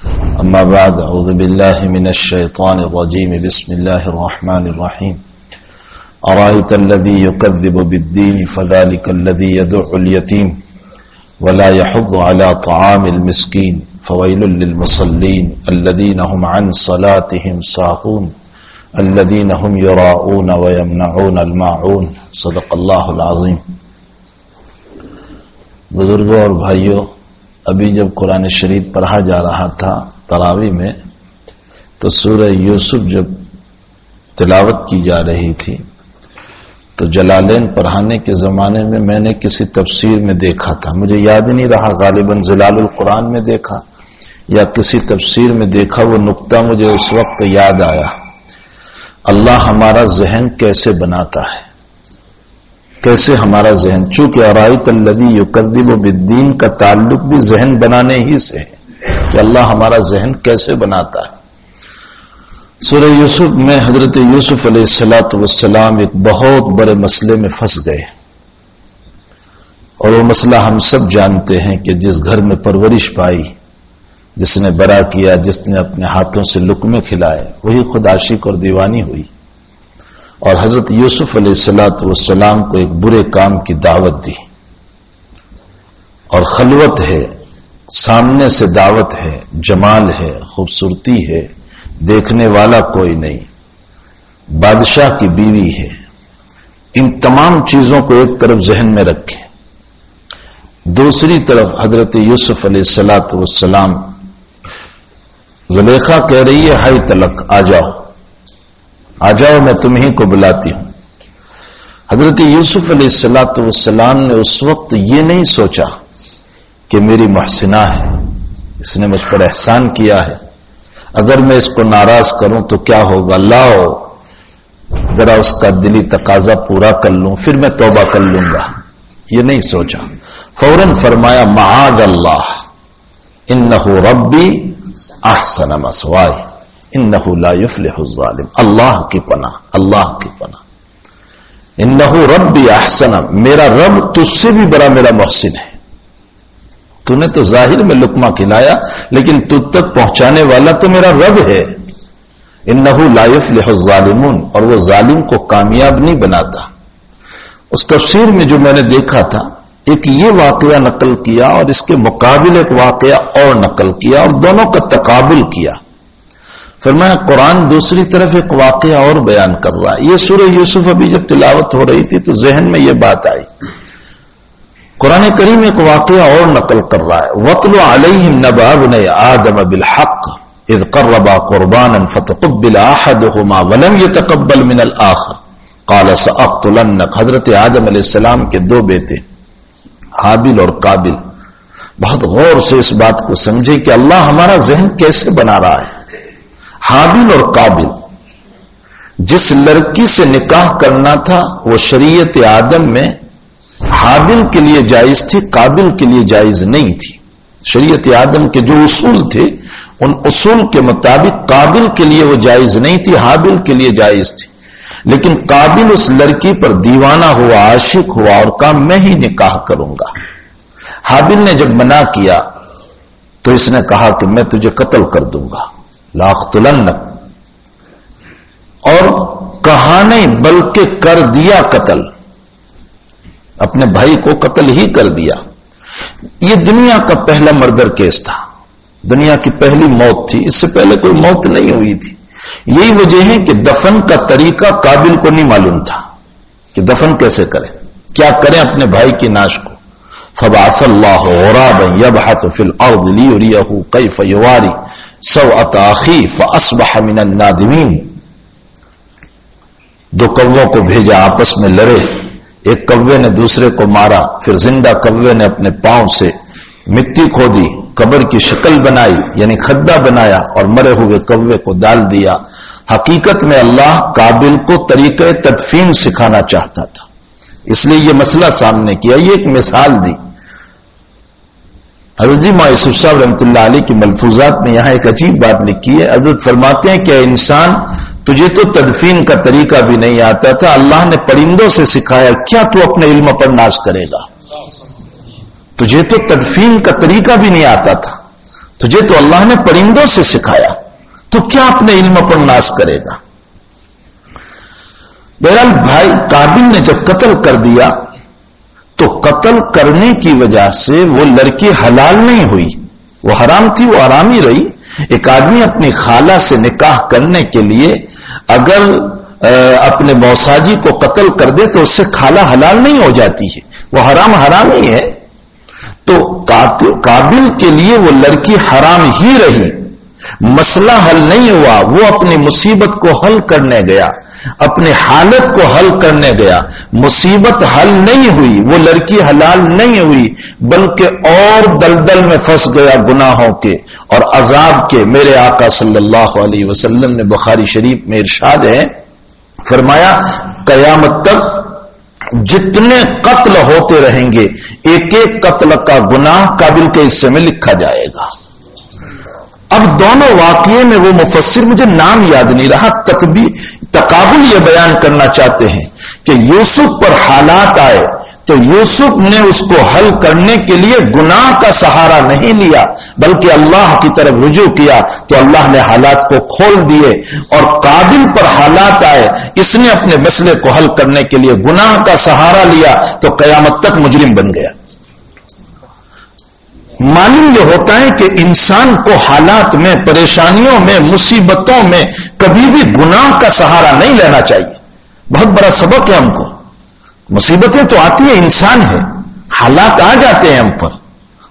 أما بعد، أعوذ بالله من الشيطان الرجيم. بسم الله الرحمن الرحيم. أرأيت الذي يكذب بالدين فذلك الذي يدع اليتيم ولا يحض على طعام المسكين. فويل للمصلين الذين هم عن صلاتهم ساهون، الذين هم يراءون ويمنعون الماعون. صدق الله العظيم. بزرگوں اور بھائیوں ابھی جب قرآن شریف پڑھا جا رہا تھا تراوی میں، تو سورہ یوسف جب تلاوت کی جا رہی تھی، تو جلالین پڑھانے کے زمانے میں میں نے کسی تفسیر میں دیکھا تھا۔ مجھے یاد نہیں رہا، غالباً زلال القرآن میں دیکھا یا کسی تفسیر میں دیکھا، وہ نقطہ مجھے اس وقت یاد آیا۔ اللہ ہمارا ذہن کیسے بناتا ہے؟ کیسے ہمارا ذہن، چونکہ ارائیت الدی یقدب و بدین کا تعلق بھی ذہن بنانے ہی سے ہے کہ اللہ ہمارا ذہن کیسے بناتا ہے۔ سورہ یوسف میں حضرت یوسف علیہ السلاۃ والسلام ایک بہت بڑے مسئلے میں پھنس گئے۔ اور وہ مسئلہ ہم سب جانتے ہیں کہ جس گھر میں پرورش پائی، جس نے بڑا کیا، جس نے اپنے ہاتھوں سے لکمے کھلائے، وہی خود عاشق اور دیوانی ہوئی۔ اور حضرت یوسف علیہ السلاۃ والسلام کو ایک برے کام کی دعوت دی۔ اور خلوت ہے، سامنے سے دعوت ہے، جمال ہے، خوبصورتی ہے، دیکھنے والا کوئی نہیں۔ بادشاہ کی بیوی ہے۔ ان تمام چیزوں کو ایک طرف ذہن میں رکھیں۔ دوسری طرف حضرت یوسف علیہ السلاۃ والسلام، زلیخا کہہ رہی ہے، ہائی تلک آ جاؤ۔ آ جاؤ، میں تمہیں کو بلاتی ہوں۔ حضرت یوسف علیہ السلاۃ والسلام نے اس وقت یہ نہیں سوچا کہ میری محسنہ ہے، اس نے مجھ پر احسان کیا ہے۔ اگر میں اس کو ناراض کروں تو کیا ہوگا؟ لاؤ، ذرا اس کا دلی تقاضا پورا کر لوں، پھر میں توبہ کر لوں گا۔ یہ نہیں سوچا۔ فوراً فرمایا، معاذ اللہ ان ربی احسن مسوائے ان لا يفلح الظالم. اللہ کی پناہ، اللہ کی پناہ. ان ربی احسن، میرا رب تجھ سے بھی بڑا میرا محسن ہے. تو نے تو ظاہر میں لکما کھلایا، لیکن تجھ تک پہنچانے والا تو میرا رب ہے. ان لائف لہ ظالمون اور وہ ظالم کو کامیاب نہیں بناتا. اس تفسیر میں جو میں نے دیکھا تھا، ایک یہ واقعہ نقل کیا اور اس کے مقابل ایک واقعہ اور نقل کیا اور دونوں کا تقابل کیا. پھر میں قرآن دوسری طرف ایک واقعہ اور بیان کر رہا ہے۔ یہ سورہ یوسف ابھی جب تلاوت ہو رہی تھی تو ذہن میں یہ بات آئی۔ قرآن کریم ایک واقعہ اور نقل کر رہا ہے۔ وطل علیہم نباب نے آدم بالحق اذ قربا قربانا فتقبل احدهما ولم يتقبل من الاخر قال ساقتلنك حضرت آدم علیہ السلام کے دو بیٹے، حابل اور قابل۔ بہت غور سے اس بات کو سمجھے کہ اللہ ہمارا ذہن کیسے بنا رہا ہے۔ حابل اور قابل۔ جس لڑکی سے نکاح کرنا تھا، وہ شریعت آدم میں حابل کے لیے جائز تھی، قابل کے لیے جائز نہیں تھی۔ شریعت آدم کے جو اصول تھے، ان اصول کے مطابق قابل کے لیے وہ جائز نہیں تھی، حابل کے لیے جائز تھی۔ لیکن قابل اس لڑکی پر دیوانہ ہوا، عاشق ہوا اور کہا، میں ہی نکاح کروں گا۔ حابل نے جب منع کیا، تو اس نے کہا کہ میں تجھے قتل کر دوں گا۔ لاختلنک۔ اور کہا نہیں، بلکہ کر دیا قتل۔ اپنے بھائی کو قتل ہی کر دیا۔ یہ دنیا کا پہلا مردر کیس تھا۔ دنیا کی پہلی موت تھی۔ اس سے پہلے کوئی موت نہیں ہوئی تھی۔ یہی وجہ ہے کہ دفن کا طریقہ قابل کو نہیں معلوم تھا کہ دفن کیسے کریں۔ کیا کریں اپنے بھائی کی ناش کو؟ فباص اللہ غراب یبحث فی الارض لیریہ کیف یواری۔ سوءت اخی فاصبح من النادمین دو کووں کو بھیجا، آپس میں لڑے۔ ایک کوے نے دوسرے کو مارا، پھر زندہ کوے نے اپنے پاؤں سے مٹی کھودی، قبر کی شکل بنائی یعنی کھدا بنایا اور مرے ہوئے کوے کو ڈال دیا۔ حقیقت میں اللہ کابل کو طریقہ تدفین سکھانا چاہتا تھا۔ اس لیے یہ مسئلہ سامنے کیا، یہ ایک مثال دی۔ حضرت جی یوسف صاحب رحمۃ اللہ علیہ کی ملفوظات میں یہاں ایک عجیب بات لکھی ہے۔ حضرت فرماتے ہیں کہ انسان، تجھے تو تدفین کا طریقہ بھی نہیں آتا تھا، اللہ نے پرندوں سے سکھایا، کیا تو اپنے علم پر ناش کرے گا؟ تجھے تو تدفین کا طریقہ بھی نہیں آتا تھا۔ تجھے تو اللہ نے پرندوں سے سکھایا، تو کیا اپنے علم پر ناش کرے گا؟ بہرحال بھائی، کابل نے جب قتل کر دیا تو قتل کرنے کی وجہ سے وہ لڑکی حلال نہیں ہوئی۔ وہ حرام تھی، وہ آرامی رہی۔ ایک آدمی اپنی خالہ سے نکاح کرنے کے لیے اگر اپنے موساجی کو قتل کر دے تو اس سے خالہ حلال نہیں ہو جاتی ہے۔ وہ حرام حرام ہی ہے۔ تو قابل کے لیے وہ لڑکی حرام ہی رہی۔ مسئلہ حل نہیں ہوا۔ وہ اپنی مصیبت کو حل کرنے گیا۔ اپنی حالت کو حل کرنے گیا۔ مصیبت حل نہیں ہوئی، وہ لڑکی حلال نہیں ہوئی، بلکہ اور دلدل میں پھنس گیا گناہوں کے اور عذاب کے۔ میرے آقا صلی اللہ علیہ وسلم نے بخاری شریف میں ارشاد ہے، فرمایا، قیامت تک جتنے قتل ہوتے رہیں گے، ایک ایک قتل کا گناہ قابل کے حصے میں لکھا جائے گا۔ اب دونوں واقعے میں وہ مفسر مجھے نام یاد نہیں رہا، تقبی، تقابل یہ بیان کرنا چاہتے ہیں کہ یوسف پر حالات آئے تو یوسف نے اس کو حل کرنے کے لیے گناہ کا سہارا نہیں لیا، بلکہ اللہ کی طرف رجوع کیا تو اللہ نے حالات کو کھول دیے اور قابل پر حالات آئے، اس نے اپنے مسئلے کو حل کرنے کے لیے گناہ کا سہارا لیا تو قیامت تک مجرم بن گیا۔ معلوم یہ ہوتا ہے کہ انسان کو حالات میں، پریشانیوں میں، مصیبتوں میں کبھی بھی گناہ کا سہارا نہیں لینا چاہیے۔ بہت بڑا سبق ہے ہم کو۔ مصیبتیں تو آتی ہیں، انسان ہے۔ حالات آ جاتے ہیں ہم پر۔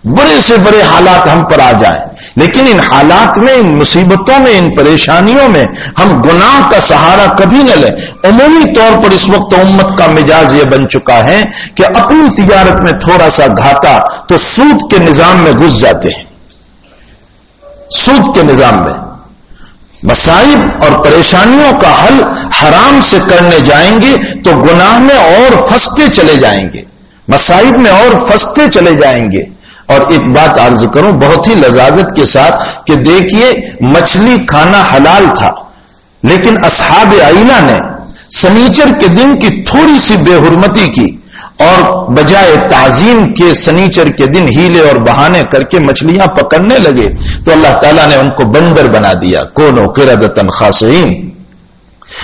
بڑے سے بڑے حالات ہم پر آ جائیں۔ لیکن ان حالات میں، ان مصیبتوں میں، ان پریشانیوں میں ہم گناہ کا سہارا کبھی نہ لیں۔ عمومی طور پر اس وقت امت کا مزاج یہ بن چکا ہے کہ اپنی تجارت میں تھوڑا سا گھاٹا تو سود کے نظام میں گھس جاتے ہیں۔ سود کے نظام میں۔ مسائب اور پریشانیوں کا حل حرام سے کرنے جائیں گے تو گناہ میں اور پھنستے چلے جائیں گے۔ مسائب میں اور پھنستے چلے جائیں گے۔ اور ایک بات عرض کروں، بہت ہی لذاظت کے ساتھ کہ دیکھیے، مچھلی کھانا حلال تھا، لیکن اصحاب آئینہ نے سنیچر کے دن کی تھوڑی سی بے حرمتی کی اور بجائے تعظیم کے سنیچر کے دن ہیلے اور بہانے کر کے مچھلیاں پکڑنے لگے، تو اللہ تعالیٰ نے ان کو بندر بنا دیا کون قردتن خاصین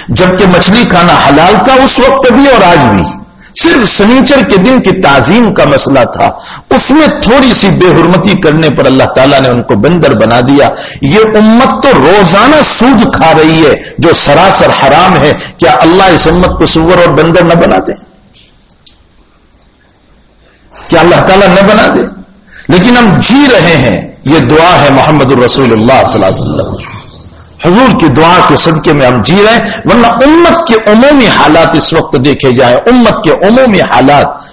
جبکہ مچھلی کھانا حلال تھا، اس وقت بھی اور آج بھی۔ صرف سنیچر کے دن کی تعظیم کا مسئلہ تھا۔ اس میں تھوڑی سی بے حرمتی کرنے پر اللہ تعالیٰ نے ان کو بندر بنا دیا۔ یہ امت تو روزانہ سود کھا رہی ہے، جو سراسر حرام ہے۔ کیا اللہ اس امت کو سور اور بندر نہ بنا دے؟ کیا اللہ تعالیٰ نہ بنا دے؟ لیکن ہم جی رہے ہیں۔ یہ دعا ہے محمد الرسول اللہ صلی اللہ علیہ وسلم۔ حضور کی دعا کے صدقے میں ہم جی رہے ہیں، ورنہ امت کے عمومی حالات اس وقت دیکھے جائیں، امت کے عمومی حالات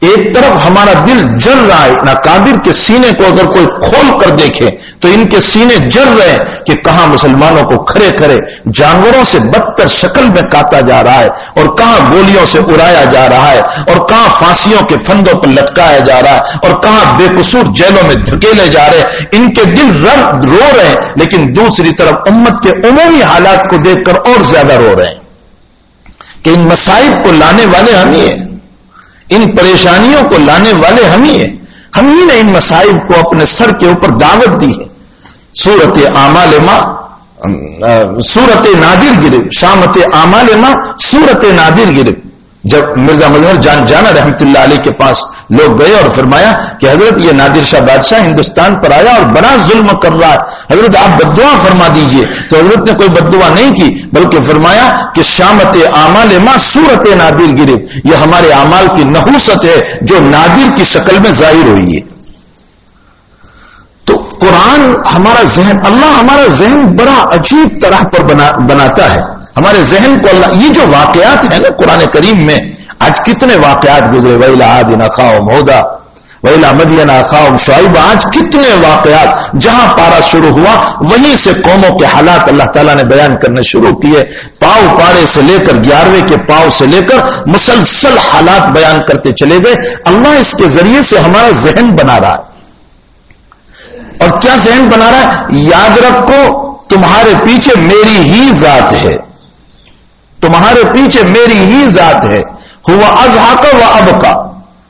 ایک طرف ہمارا دل جل رہا ہے نہ کابر کے سینے کو اگر کوئی کھول کر دیکھے، تو ان کے سینے جل رہے ہیں کہ کہاں مسلمانوں کو کھڑے کھڑے جانوروں سے بدتر شکل میں کاٹا جا رہا ہے اور کہاں گولیوں سے اڑایا جا رہا ہے اور کہاں پھانسیوں کے فندوں پر لٹکایا جا رہا ہے اور کہاں بے قصور جیلوں میں دھکیلے جا رہے ہیں۔ ان کے دل رو رہے ہیں، لیکن دوسری طرف امت کے عمومی حالات کو دیکھ کر اور زیادہ رو رہے ہیں۔ کہ ان مسائب کو لانے والے ہم ہی ہیں۔ ان پریشانیوں کو لانے والے ہم ہی ہیں۔ ہم ہی نے ان مسائل کو اپنے سر کے اوپر دعوت دی ہے۔ سورت آمال ماں سورت نادر گرب شامت آمال ماں سورت نادر گرب جب مرزا مظہر جان جانا رحمت اللہ علیہ کے پاس لوگ گئے اور فرمایا کہ حضرت یہ نادر شاہ بادشاہ ہندوستان پر آیا اور بڑا ظلم کر رہا ہے۔ حضرت آپ بدعا فرما دیجیے۔ تو حضرت نے کوئی بدعا نہیں کی، بلکہ فرمایا کہ شامت اعمال ماں سورت نادر گرے۔ یہ ہمارے اعمال کی نحوست ہے جو نادر کی شکل میں ظاہر ہوئی ہے۔ تو قرآن ہمارا ذہن، اللہ ہمارا ذہن بڑا عجیب طرح پر بناتا ہے۔ ہمارے ذہن کو اللہ، یہ جو واقعات ہیں نا قرآن کریم میں آج کتنے واقعات گزرے ویلا دن خاؤ مودا ویلا مدینہ خاؤ شعیب، آج کتنے واقعات جہاں پارا شروع ہوا، وہیں سے قوموں کے حالات اللہ تعالیٰ نے بیان کرنے شروع کیے۔ پاؤ پارے سے لے کر گیارہویں کے پاؤ سے لے کر مسلسل حالات بیان کرتے چلے گئے۔ اللہ اس کے ذریعے سے ہمارا ذہن بنا رہا ہے۔ اور کیا ذہن بنا رہا ہے؟ یاد رکھو، تمہارے پیچھے میری ہی ذات ہے۔ تمہارے پیچھے میری ہی ذات ہے۔ ہوا ازہا کا و اب کا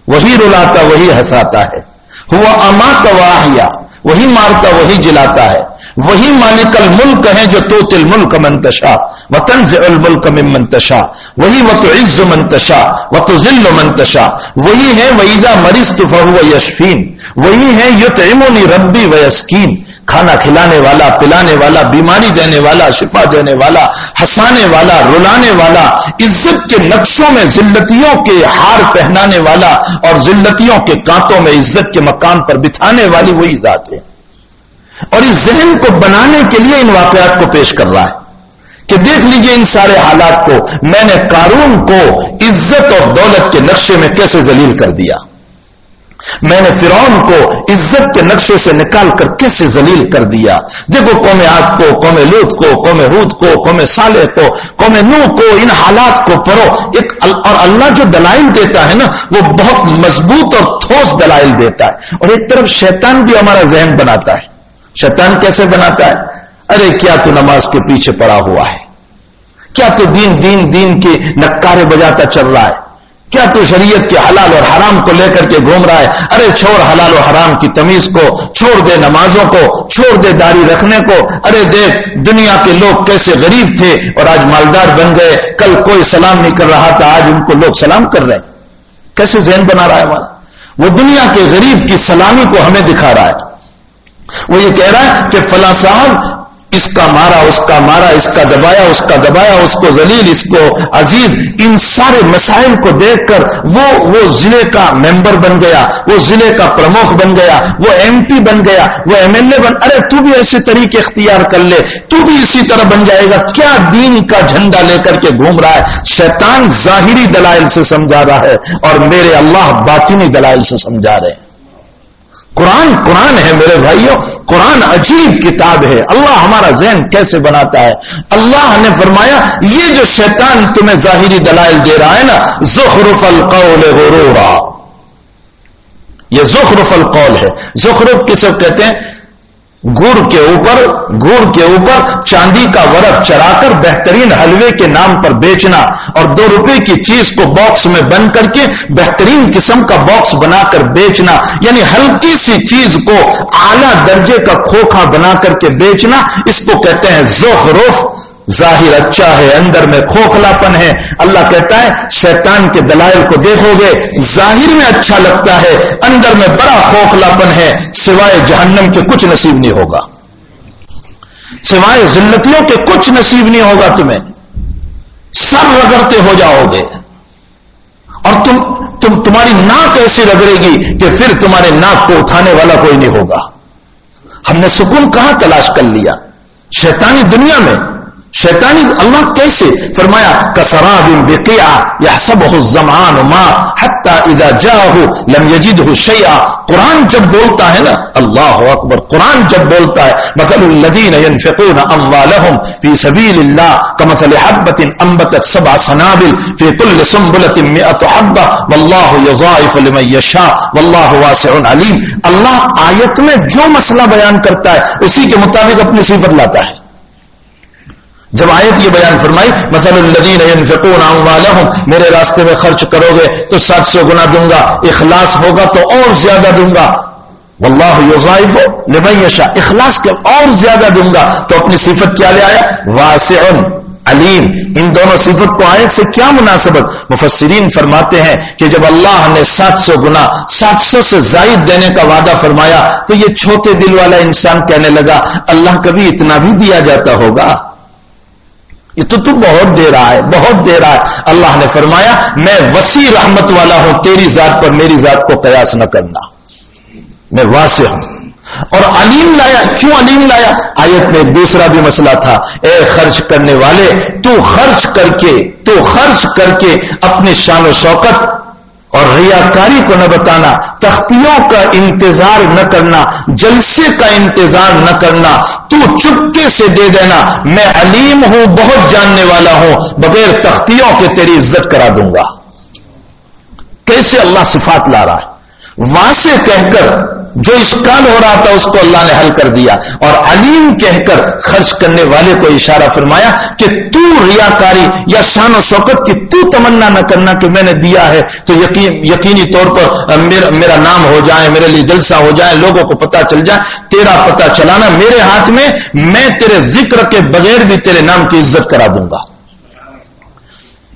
وہی رلاتا، وہی ہنساتا ہے. ہوا اما کا واہیا وہی مارتا، وہی جلاتا ہے. وہی مالک الملک ہے جو تو تل ملک منتشا وطن سے الملک میں منتشا وہی و تو عز منتشا و تو ذل منتشا وہی ہے ویدا مریض تو فہو یشفین وہی ہے یو تو ربی و یسکین کھانا کھلانے والا، پلانے والا، بیماری دینے والا، شفا دینے والا، ہنسانے والا، رلانے والا، عزت کے نقشوں میں ذلتیوں کے ہار پہنانے والا اور ذلتیوں کے کانتوں میں عزت کے مقام پر بٹھانے والی وہی ذات ہے۔ اور اس ذہن کو بنانے کے لیے ان واقعات کو پیش کر رہا ہے کہ دیکھ لیجیے ان سارے حالات کو، میں نے قارون کو عزت اور دولت کے نقشے میں کیسے ذلیل کر دیا۔ میں نے فرعون کو عزت کے نقشے سے نکال کر کیسے ذلیل کر دیا؟ دیکھو قوم آگ کو، قوم لوت کو، قوم ہود کو، قوم صالح کو، قوم نو کو، ان حالات کو پڑھو۔ ایک اور اللہ جو دلائل دیتا ہے نا، وہ بہت مضبوط اور ٹھوس دلائل دیتا ہے۔ اور ایک طرف شیطان بھی ہمارا ذہن بناتا ہے۔ شیطان کیسے بناتا ہے؟ ارے، کیا تو نماز کے پیچھے پڑا ہوا ہے؟ کیا تو دین دین دین کے نکارے بجاتا چل رہا ہے؟ کیا تو شریعت کے حلال اور حرام کو لے کر کے گھوم رہا ہے؟ ارے چھوڑ حلال و حرام کی تمیز کو، چھوڑ دے نمازوں کو، چھوڑ دے داری رکھنے کو۔ ارے دیکھ، دنیا کے لوگ کیسے غریب تھے اور آج مالدار بن گئے۔ کل کوئی سلام نہیں کر رہا تھا، آج ان کو لوگ سلام کر رہے کیسے ذہن بنا رہا ہے ہمارا؟ وہ دنیا کے غریب کی سلامی کو ہمیں دکھا رہا ہے۔ وہ یہ کہہ رہا ہے کہ فلاں صاحب اس کا مارا، اس کا مارا، اس کا دبایا، اس کا دبایا، اس کو ذلیل، اس کو عزیز، ان سارے مسائل کو دیکھ کر وہ وہ ضلع کا ممبر بن گیا، وہ ضلع کا پرموکھ بن گیا، وہ ایم پی بن گیا، وہ ایم ایل اے بن، ارے تو بھی ایسے طریقے اختیار کر لے، تو بھی اسی طرح بن جائے گا، کیا دین کا جھنڈا لے کر کے گھوم رہا ہے؟ شیطان ظاہری دلائل سے سمجھا رہا ہے اور میرے اللہ باطنی دلائل سے سمجھا رہے ہیں۔ قرآن قرآن ہے میرے بھائیوں، قرآن عجیب کتاب ہے۔ اللہ ہمارا ذہن کیسے بناتا ہے؟ اللہ نے فرمایا، یہ جو شیطان تمہیں ظاہری دلائل دے رہا ہے نا، زخرف القول غرورا۔ یہ زخرف القول ہے۔ زخرف کسے کہتے ہیں؟ گڑ کے اوپر، گڑ کے اوپر چاندی کا ورق چڑھا کر بہترین حلوے کے نام پر بیچنا اور دو روپے کی چیز کو باکس میں بند کر کے بہترین قسم کا باکس بنا کر بیچنا یعنی ہلکی سی چیز کو اعلی درجے کا کھوکھا بنا کر کے بیچنا، اس کو کہتے ہیں زخرف۔ ظاہر اچھا ہے، اندر میں کھوکھلا پن ہے۔ اللہ کہتا ہے، شیطان کے دلائل کو دیکھو گے، ظاہر میں اچھا لگتا ہے، اندر میں بڑا کھوکھلا پن ہے۔ سوائے جہنم کے کچھ نصیب نہیں ہوگا۔ سوائے ذلتیوں کے کچھ نصیب نہیں ہوگا تمہیں۔ سر رگڑتے ہو جاؤ گے۔ اور تم تم، تمہاری ناک ایسی رگڑے گی کہ پھر تمہارے ناک کو اٹھانے والا کوئی نہیں ہوگا۔ ہم نے سکون کہاں تلاش کر لیا؟ شیطانی دنیا میں۔ شیطانی اللہ کیسے فرمایا کسراب بقیع يحسبه الزمان ما حتى اذا جاءه لم يجده شيئا قرآن جب بولتا ہے نا، اللہ اکبر، قرآن جب بولتا ہے، مثل الذين ينفقون اموالهم في سبيل الله كمثل حبة انبتت سبع سنابل في كل سنبلة 100 حبة والله يضاعف لمن يشاء والله واسع عليم اللہ آیت میں جو مسئلہ بیان کرتا ہے، اسی کے مطابق اپنی صفت لاتا ہے۔ جب آیت یہ بیان فرمائی، مثلا الذین ينفقون اموالهم میرے راستے میں خرچ کرو گے تو سات سو گنا دوں گا، اخلاص ہوگا تو اور زیادہ دوں گا۔ واللہ یضاعف لمن یشاء، اخلاص کے اور زیادہ دوں گا۔ تو اپنی صفت کیا لے آیا؟ واسع، علیم۔ ان دونوں صفت کو آیت سے کیا مناسبت؟ مفسرین فرماتے ہیں کہ جب اللہ نے سات سو گنا، سات سو سے زائد دینے کا وعدہ فرمایا، تو یہ چھوٹے دل والا انسان کہنے لگا، اللہ کبھی اتنا بھی دیا جاتا ہوگا۔ یہ تو تو بہت دے رہا ہے بہت دے رہا ہے اللہ نے فرمایا، میں وسیع رحمت والا ہوں، تیری ذات پر میری ذات کو قیاس نہ کرنا۔ میں واسع ہوں۔ اور علیم لایا، کیوں علیم لایا؟ آیت میں دوسرا بھی مسئلہ تھا۔ اے خرچ کرنے والے، تو خرچ کر کے، تو خرچ کر کے اپنی شان و شوکت اور ریاکاری کو نہ بتانا، تختیوں کا انتظار نہ کرنا، جلسے کا انتظار نہ کرنا، تو چپکے سے دے دینا، میں علیم ہوں، بہت جاننے والا ہوں، بغیر تختیوں کے تیری عزت کرا دوں گا۔ کیسے اللہ صفات لا رہا ہے؟ وہاں سے کہہ کر جو اسکال ہو رہا تھا اس کو اللہ نے حل کر دیا۔ اور علیم کہہ کر خرچ کرنے والے کو اشارہ فرمایا کہ تو ریاکاری یا شان و شوکت کی تو تمنا نہ کرنا کہ میں نے دیا ہے۔ تو یقین یقینی طور پر میرا میرا نام ہو جائے، میرے لیے جلسہ ہو جائے، لوگوں کو پتا چل جائے، تیرا پتا چلانا میرے ہاتھ میں میں تیرے ذکر کے بغیر بھی تیرے نام کی عزت کرا دوں گا۔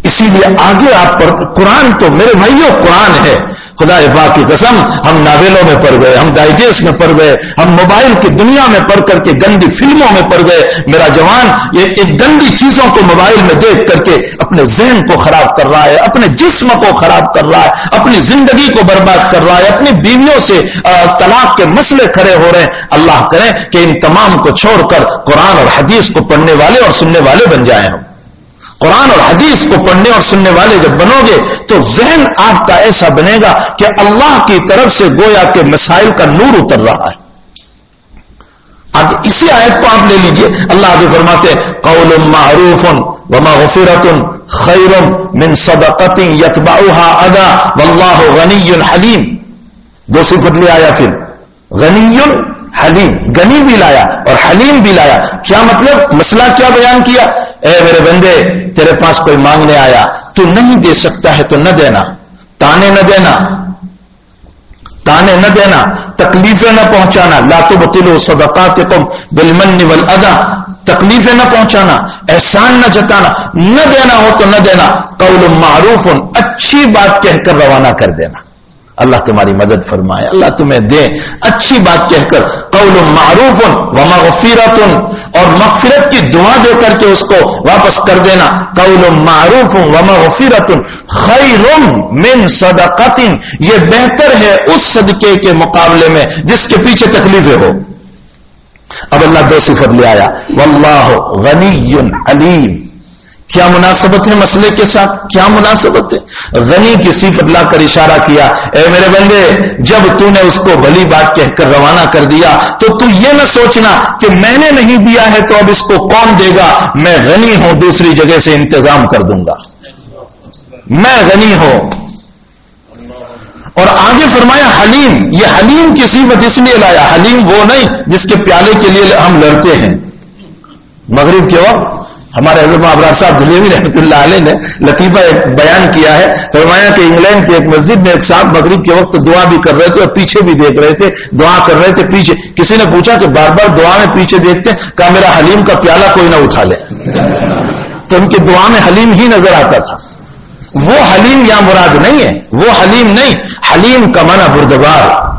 اسی لیے آگے آپ پر قرآن تو میرے بھائیوں قرآن ہے۔ خدا پاک کی قسم، ہم ناولوں میں پڑ گئے، ہم ڈائجسٹ میں پڑ گئے، ہم موبائل کی دنیا میں پڑھ کر کے گندی فلموں میں پڑ گئے۔ میرا جوان، یہ ایک گندی چیزوں کو موبائل میں دیکھ کر کے اپنے ذہن کو خراب کر رہا ہے، اپنے جسم کو خراب کر رہا ہے، اپنی زندگی کو برباد کر رہا ہے، اپنی بیویوں سے طلاق کے مسئلے کھڑے ہو رہے ہیں۔ اللہ کریں کہ ان تمام کو چھوڑ کر قرآن اور حدیث کو پڑھنے والے اور سننے والے بن جائیں ہم۔ قرآن اور حدیث کو پڑھنے اور سننے والے جب بنو گے تو ذہن آپ کا ایسا بنے گا کہ اللہ کی طرف سے گویا کے مسائل کا نور اتر رہا ہے۔ آج اسی آیت کو آپ لے لیجیے۔ اللہ آگے فرماتے قول معروف وما غفرت خیر من صدقت یتبعها ادا واللہ غنی حلیم۔ دو صفت لے آیا پھر۔ غنی حلیم غنی بھی لایا اور حلیم بھی لایا۔ کیا مطلب؟ مسئلہ کیا بیان کیا؟ اے میرے بندے، تیرے پاس کوئی مانگنے آیا، تو نہیں دے سکتا ہے تو نہ دینا۔ تانے نہ دینا۔ تانے نہ دینا۔ تکلیفیں نہ پہنچانا۔ لاتو بتلو صدقات تم ادا تکلیفیں نہ پہنچانا، احسان نہ جتانا۔ نہ دینا ہو تو نہ دینا۔ قول معروف، اچھی بات کہہ کر روانہ کر دینا۔ اللہ تمہاری مدد فرمائے۔ اللہ تمہیں دے۔ اچھی بات کہہ کر قول معروف و مغفرت اور مغفرت کی دعا دے کر کے اس کو واپس کر دینا۔ قول معروف و مغفرت خیر من صدقت یہ بہتر ہے اس صدقے کے مقابلے میں جس کے پیچھے تکلیفیں ہو اب اللہ دو صفت لے آیا۔ واللہ غنی علیم کیا مناسبت ہے مسئلے کے ساتھ؟ کیا مناسبت ہے؟ غنی کی صفت لا کر اشارہ کیا، اے میرے بندے، جب تو نے اس کو بھلی بات کہہ کر روانہ کر دیا، تو تو یہ نہ سوچنا کہ میں نے نہیں دیا ہے تو اب اس کو کون دے گا؟ میں غنی ہوں، دوسری جگہ سے انتظام کر دوں گا۔ میں غنی ہوں۔ اور آگے فرمایا، حلیم، یہ حلیم کی صفت اس لیے لایا، حلیم وہ نہیں جس کے پیالے کے لیے ہم لڑتے ہیں۔ مغرب کے وقت ہمارے حضرت ابرار صاحب دلیوی رحمۃ اللہ علیہ نے لطیفہ ایک بیان کیا ہے، فرمایا کہ انگلینڈ کی ایک مسجد میں ایک صاحب مغرب کے وقت دعا بھی کر رہے تھے اور پیچھے بھی دیکھ رہے تھے، دعا کر رہے تھے پیچھے۔ کسی نے پوچھا کہ بار بار دعا میں پیچھے دیکھتے کہا میرا حلیم کا پیالہ کوئی نہ اٹھا لے۔ تو ان کی دعا میں حلیم ہی نظر آتا تھا۔ وہ حلیم یا مراد نہیں ہے، وہ حلیم نہیں، حلیم کا بردبار۔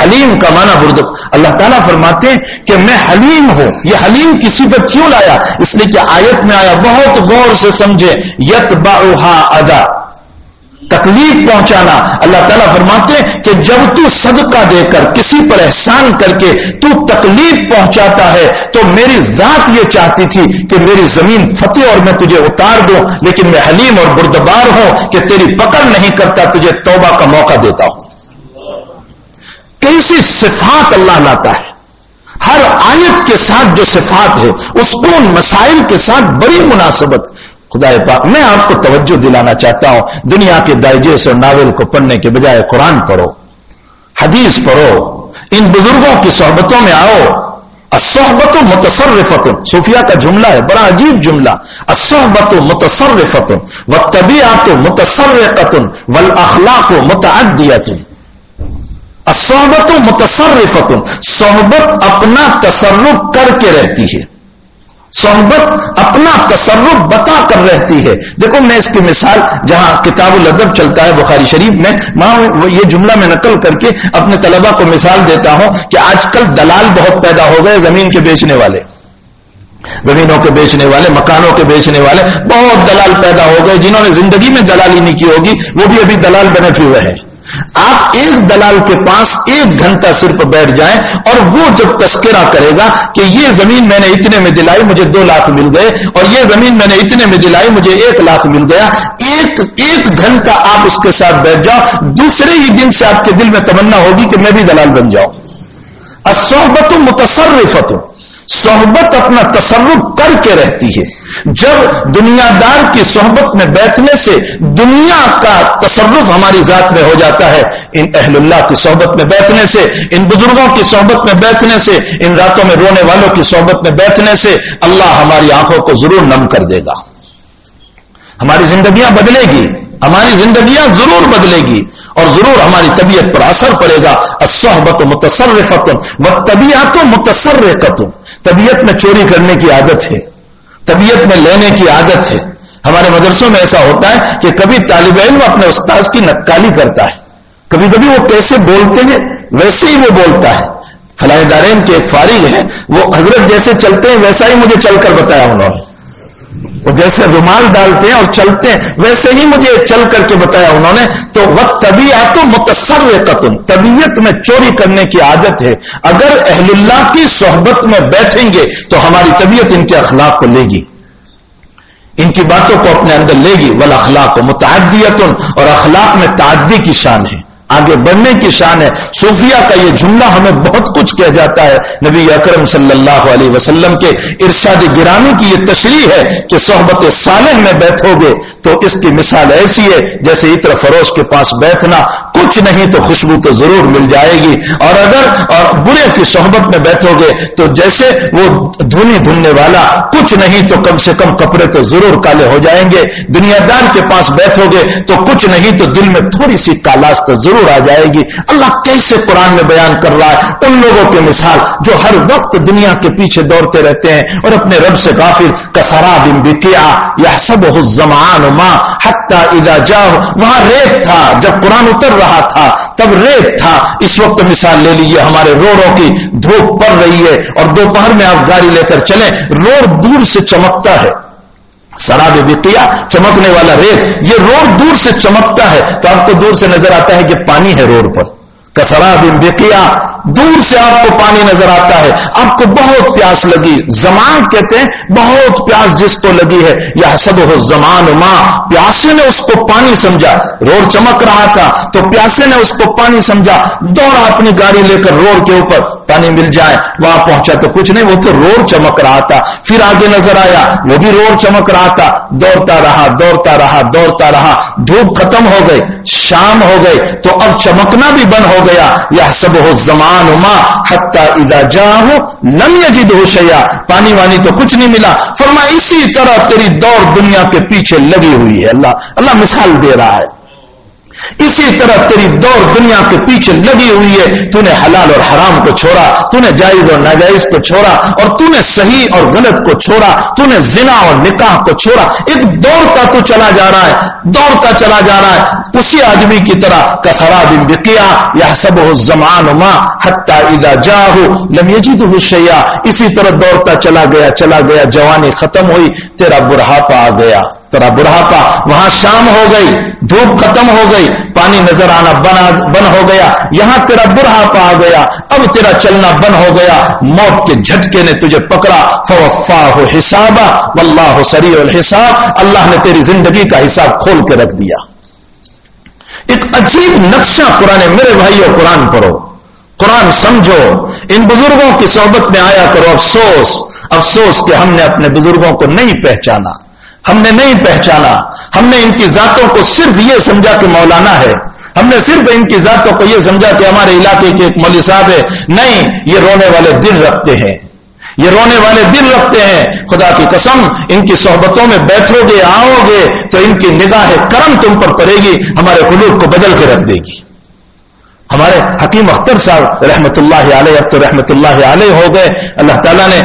حلیم کا معنی برد. اللہ تعالیٰ فرماتے ہیں کہ میں حلیم ہوں. یہ حلیم کسی پر کیوں لایا؟ اس لیے کہ آیت میں آیا، بہت غور سے سمجھے یت با ادا. تکلیف پہنچانا. اللہ تعالیٰ فرماتے ہیں کہ جب تو صدقہ دے کر، کسی پر احسان کر کے تو تکلیف پہنچاتا ہے، تو میری ذات یہ چاہتی تھی کہ میری زمین فتح اور میں تجھے اتار دوں، لیکن میں حلیم اور بردبار ہوں کہ تیری پکڑ نہیں کرتا، تجھے توبہ کا موقع دیتا ہوں۔ کیسی صفات اللہ لاتا ہے۔ ہر آیت کے ساتھ جو صفات ہے اس کو مسائل کے ساتھ بڑی مناسبت۔ خدا پاک، میں آپ کو توجہ دلانا چاہتا ہوں۔ دنیا کے دائجیس اور ناول کو پڑھنے کے بجائے قرآن پڑھو، حدیث پڑھو، ان بزرگوں کی صحبتوں میں آؤ۔ صحبت و متصرفت صوفیہ کا جملہ ہے، بڑا عجیب جملہ۔ صحبت و متصرفت و طبیعت و متصرقت ول اخلاق و متعدیت۔ صحبت و متصرفت صحبت اپنا تصرف کر کے رہتی ہے۔ صحبت اپنا تصرف بتا کر رہتی ہے۔ دیکھو میں اس کی مثال جہاں کتاب الادب چلتا ہے بخاری شریف میں، وہاں یہ جملہ میں نقل کر کے اپنے طلبہ کو مثال دیتا ہوں کہ آج کل دلال بہت پیدا ہو گئے زمین کے بیچنے والے۔ زمینوں کے بیچنے والے، مکانوں کے بیچنے والے، بہت دلال پیدا ہو گئے، جنہوں نے زندگی میں دلالی نہیں کی ہوگی، وہ بھی ابھی دلال بنے ہوئے ہیں آپ ایک دلال کے پاس ایک گھنٹہ صرف بیٹھ جائیں اور وہ جب تذکرہ کرے گا کہ یہ زمین میں نے اتنے میں دلائی مجھے دو لاکھ مل گئے اور یہ زمین میں نے اتنے میں دلائی مجھے ایک لاکھ مل گیا، ایک ایک گھنٹہ آپ اس کے ساتھ بیٹھ جاؤ، دوسرے ہی دن سے آپ کے دل میں تمنا ہوگی کہ میں بھی دلال بن جاؤں۔ صحبت متصرفت صحبت اپنا تصرف کر کے رہتی ہے۔ جب دنیا دار کی صحبت میں بیٹھنے سے دنیا کا تصرف ہماری ذات میں ہو جاتا ہے، ان اہل اللہ کی صحبت میں بیٹھنے سے، ان بزرگوں کی صحبت میں بیٹھنے سے، ان راتوں میں رونے والوں کی صحبت میں بیٹھنے سے اللہ ہماری آنکھوں کو ضرور نم کر دے گا۔ ہماری زندگیاں بدلے گی۔ ہماری زندگیاں ضرور بدلے گی۔ اور ضرور ہماری طبیعت پر اثر پڑے گا۔ صحبت متصرفت و طبیعت متصرکت طبیعت میں چوری کرنے کی عادت ہے۔ طبیعت میں لینے کی عادت ہے۔ ہمارے مدرسوں میں ایسا ہوتا ہے کہ کبھی طالب علم اپنے استاذ کی نکالی کرتا ہے۔ کبھی کبھی وہ کیسے بولتے ہیں، ویسے ہی وہ بولتا ہے۔ فلاح دارین کے ایک فارغ ہیں، وہ حضرت جیسے چلتے ہیں، ویسا ہی مجھے چل کر بتایا انہوں نے۔ جیسے رومال ڈالتے ہیں اور چلتے ہیں، ویسے ہی مجھے چل کر کے بتایا انہوں نے، تو وہ طبیعت متصر قتم طبیعت میں چوری کرنے کی عادت ہے۔ اگر اہل اللہ کی صحبت میں بیٹھیں گے تو ہماری طبیعت ان کے اخلاق کو لے گی۔ ان کی باتوں کو اپنے اندر لے گی۔ ول اخلاق متعدیت اور اخلاق میں تعدی کی شان ہے۔ آگے بڑھنے کی شان ہے۔ صوفیہ کا یہ جملہ ہمیں بہت کچھ کہہ جاتا ہے۔ نبی اکرم صلی اللہ علیہ وسلم کے ارشاد گرامی کی یہ تشریح ہے کہ صحبت صالح میں بیٹھو گے تو اس کی مثال ایسی ہے جیسے عطر فروش کے پاس بیٹھنا کچھ نہیں تو خوشبو تو ضرور مل جائے گی۔ اور اگر اور برے کی صحبت میں بیٹھو گے تو جیسے وہ دھنی دھننے والا کچھ نہیں تو کم سے کم کپڑے تو ضرور کالے ہو جائیں گے۔ دنیا دار کے پاس بیٹھو گے تو کچھ نہیں تو دل میں تھوڑی سی کالاس تو ضرور آ جائے گی۔ اللہ کیسے قرآن میں بیان کر رہا ہے؟ ان لوگوں کے مثال جو ہر وقت دنیا کے پیچھے دوڑتے رہتے ہیں اور اپنے رب سے کافر کسرا بن بکیا یا سب زمان ماں حتہ ادا جاؤ وہاں ریت تھا جب قرآن اتر رہا تھا، تب ریت تھا۔ اس وقت مثال لے لیجیے ہمارے روڈوں کی دھوپ پڑ رہی ہے اور دوپہر میں آپ گاڑی لے کر چلیں روڈ دور سے چمکتا ہے۔ شراب بکیا چمکنے والا ریت، یہ روڈ دور سے چمکتا ہے۔ تو آپ کو دور سے نظر آتا ہے کہ پانی ہے روڈ پر۔ کسرا بن بکیا دور سے آپ کو پانی نظر آتا ہے۔ آپ کو بہت پیاس لگی۔ زمان کہتے ہیں، بہت پیاس جس کو لگی ہے۔ یا سب ہو زمان ماں پیاسے نے اس کو پانی سمجھا۔ روڈ چمک رہا تھا تو پیاسے نے اس کو پانی سمجھا۔ دوڑا اپنی گاڑی لے کر روڈ کے اوپر۔ پانی مل جائے، وہاں پہنچا تو کچھ نہیں، وہ تو روڈ چمک رہا تھا۔ پھر آگے نظر آیا، وہ بھی روڈ چمک رہا تھا۔ دوڑتا رہا دوڑتا رہا دوڑتا رہا۔ دھوپ ختم ہو گئی، شام ہو گئی، تو اب چمکنا بھی بند ہو گیا۔ یا سب ہو زمان ادا جا لم یجد ہوشیا پانی وانی تو کچھ نہیں ملا۔ فرما اسی طرح تیری دوڑ دنیا کے پیچھے لگی ہوئی ہے۔ اللہ اللہ مثال دے رہا ہے۔ اسی طرح تیری دوڑ دنیا کے پیچھے لگی ہوئی ہے۔ تو نے حلال اور حرام کو چھوڑا تو نے جائز اور ناجائز کو چھوڑا اور تو نے صحیح اور غلط کو چھوڑا۔ تو نے زنا اور نکاح کو چھوڑا۔ ایک دوڑتا تو چلا جا رہا ہے دوڑتا چلا جا رہا ہے۔ اسی آدمی کی طرح کسرا بن بکیا یا سب ہو زمان ماں حتہ ادا جا ہو لمیجی تو اسی طرح دوڑتا چلا گیا چلا گیا، جوانی ختم ہوئی، تیرا بڑھاپا آ گیا۔ تیرا بڑھاپا، وہاں شام ہو گئی، دھوپ ختم ہو گئی، پانی نظر آنا بند ہو گیا، یہاں تیرا بڑھاپا آ گیا، اب تیرا چلنا بند ہو گیا، موت کے جھٹکے نے تجھے پکڑا فوفا ہو حساب اللہ سری الحساب، اللہ نے تیری زندگی کا حساب کھول کے رکھ دیا۔ ایک عجیب نقشہ قرآن میرے بھائی اور قرآن پڑھو۔ قرآن سمجھو، ان بزرگوں کی صحبت میں آیا کرو، افسوس افسوس کہ ہم نے اپنے بزرگوں کو نہیں پہچانا۔ ہم نے نہیں پہچانا۔ ہم نے ان کی ذاتوں کو صرف یہ سمجھا کہ مولانا ہے۔ ہم نے صرف ان کی ذاتوں کو یہ سمجھا کہ ہمارے علاقے کے ایک مولوی صاحب ہے نہیں، یہ رونے والے دل رکھتے ہیں۔ یہ رونے والے دل رکھتے ہیں۔ خدا کی قسم، ان کی صحبتوں میں بیٹھو گے، آؤ گے تو ان کی نگاہ کرم تم پر پڑے گی، ہمارے قلوب کو بدل کے رکھ دے گی۔ ہمارے حکیم اختر صاحب رحمت اللہ علیہ اب تو رحمت اللہ علیہ ہو گئے۔ اللہ تعالیٰ نے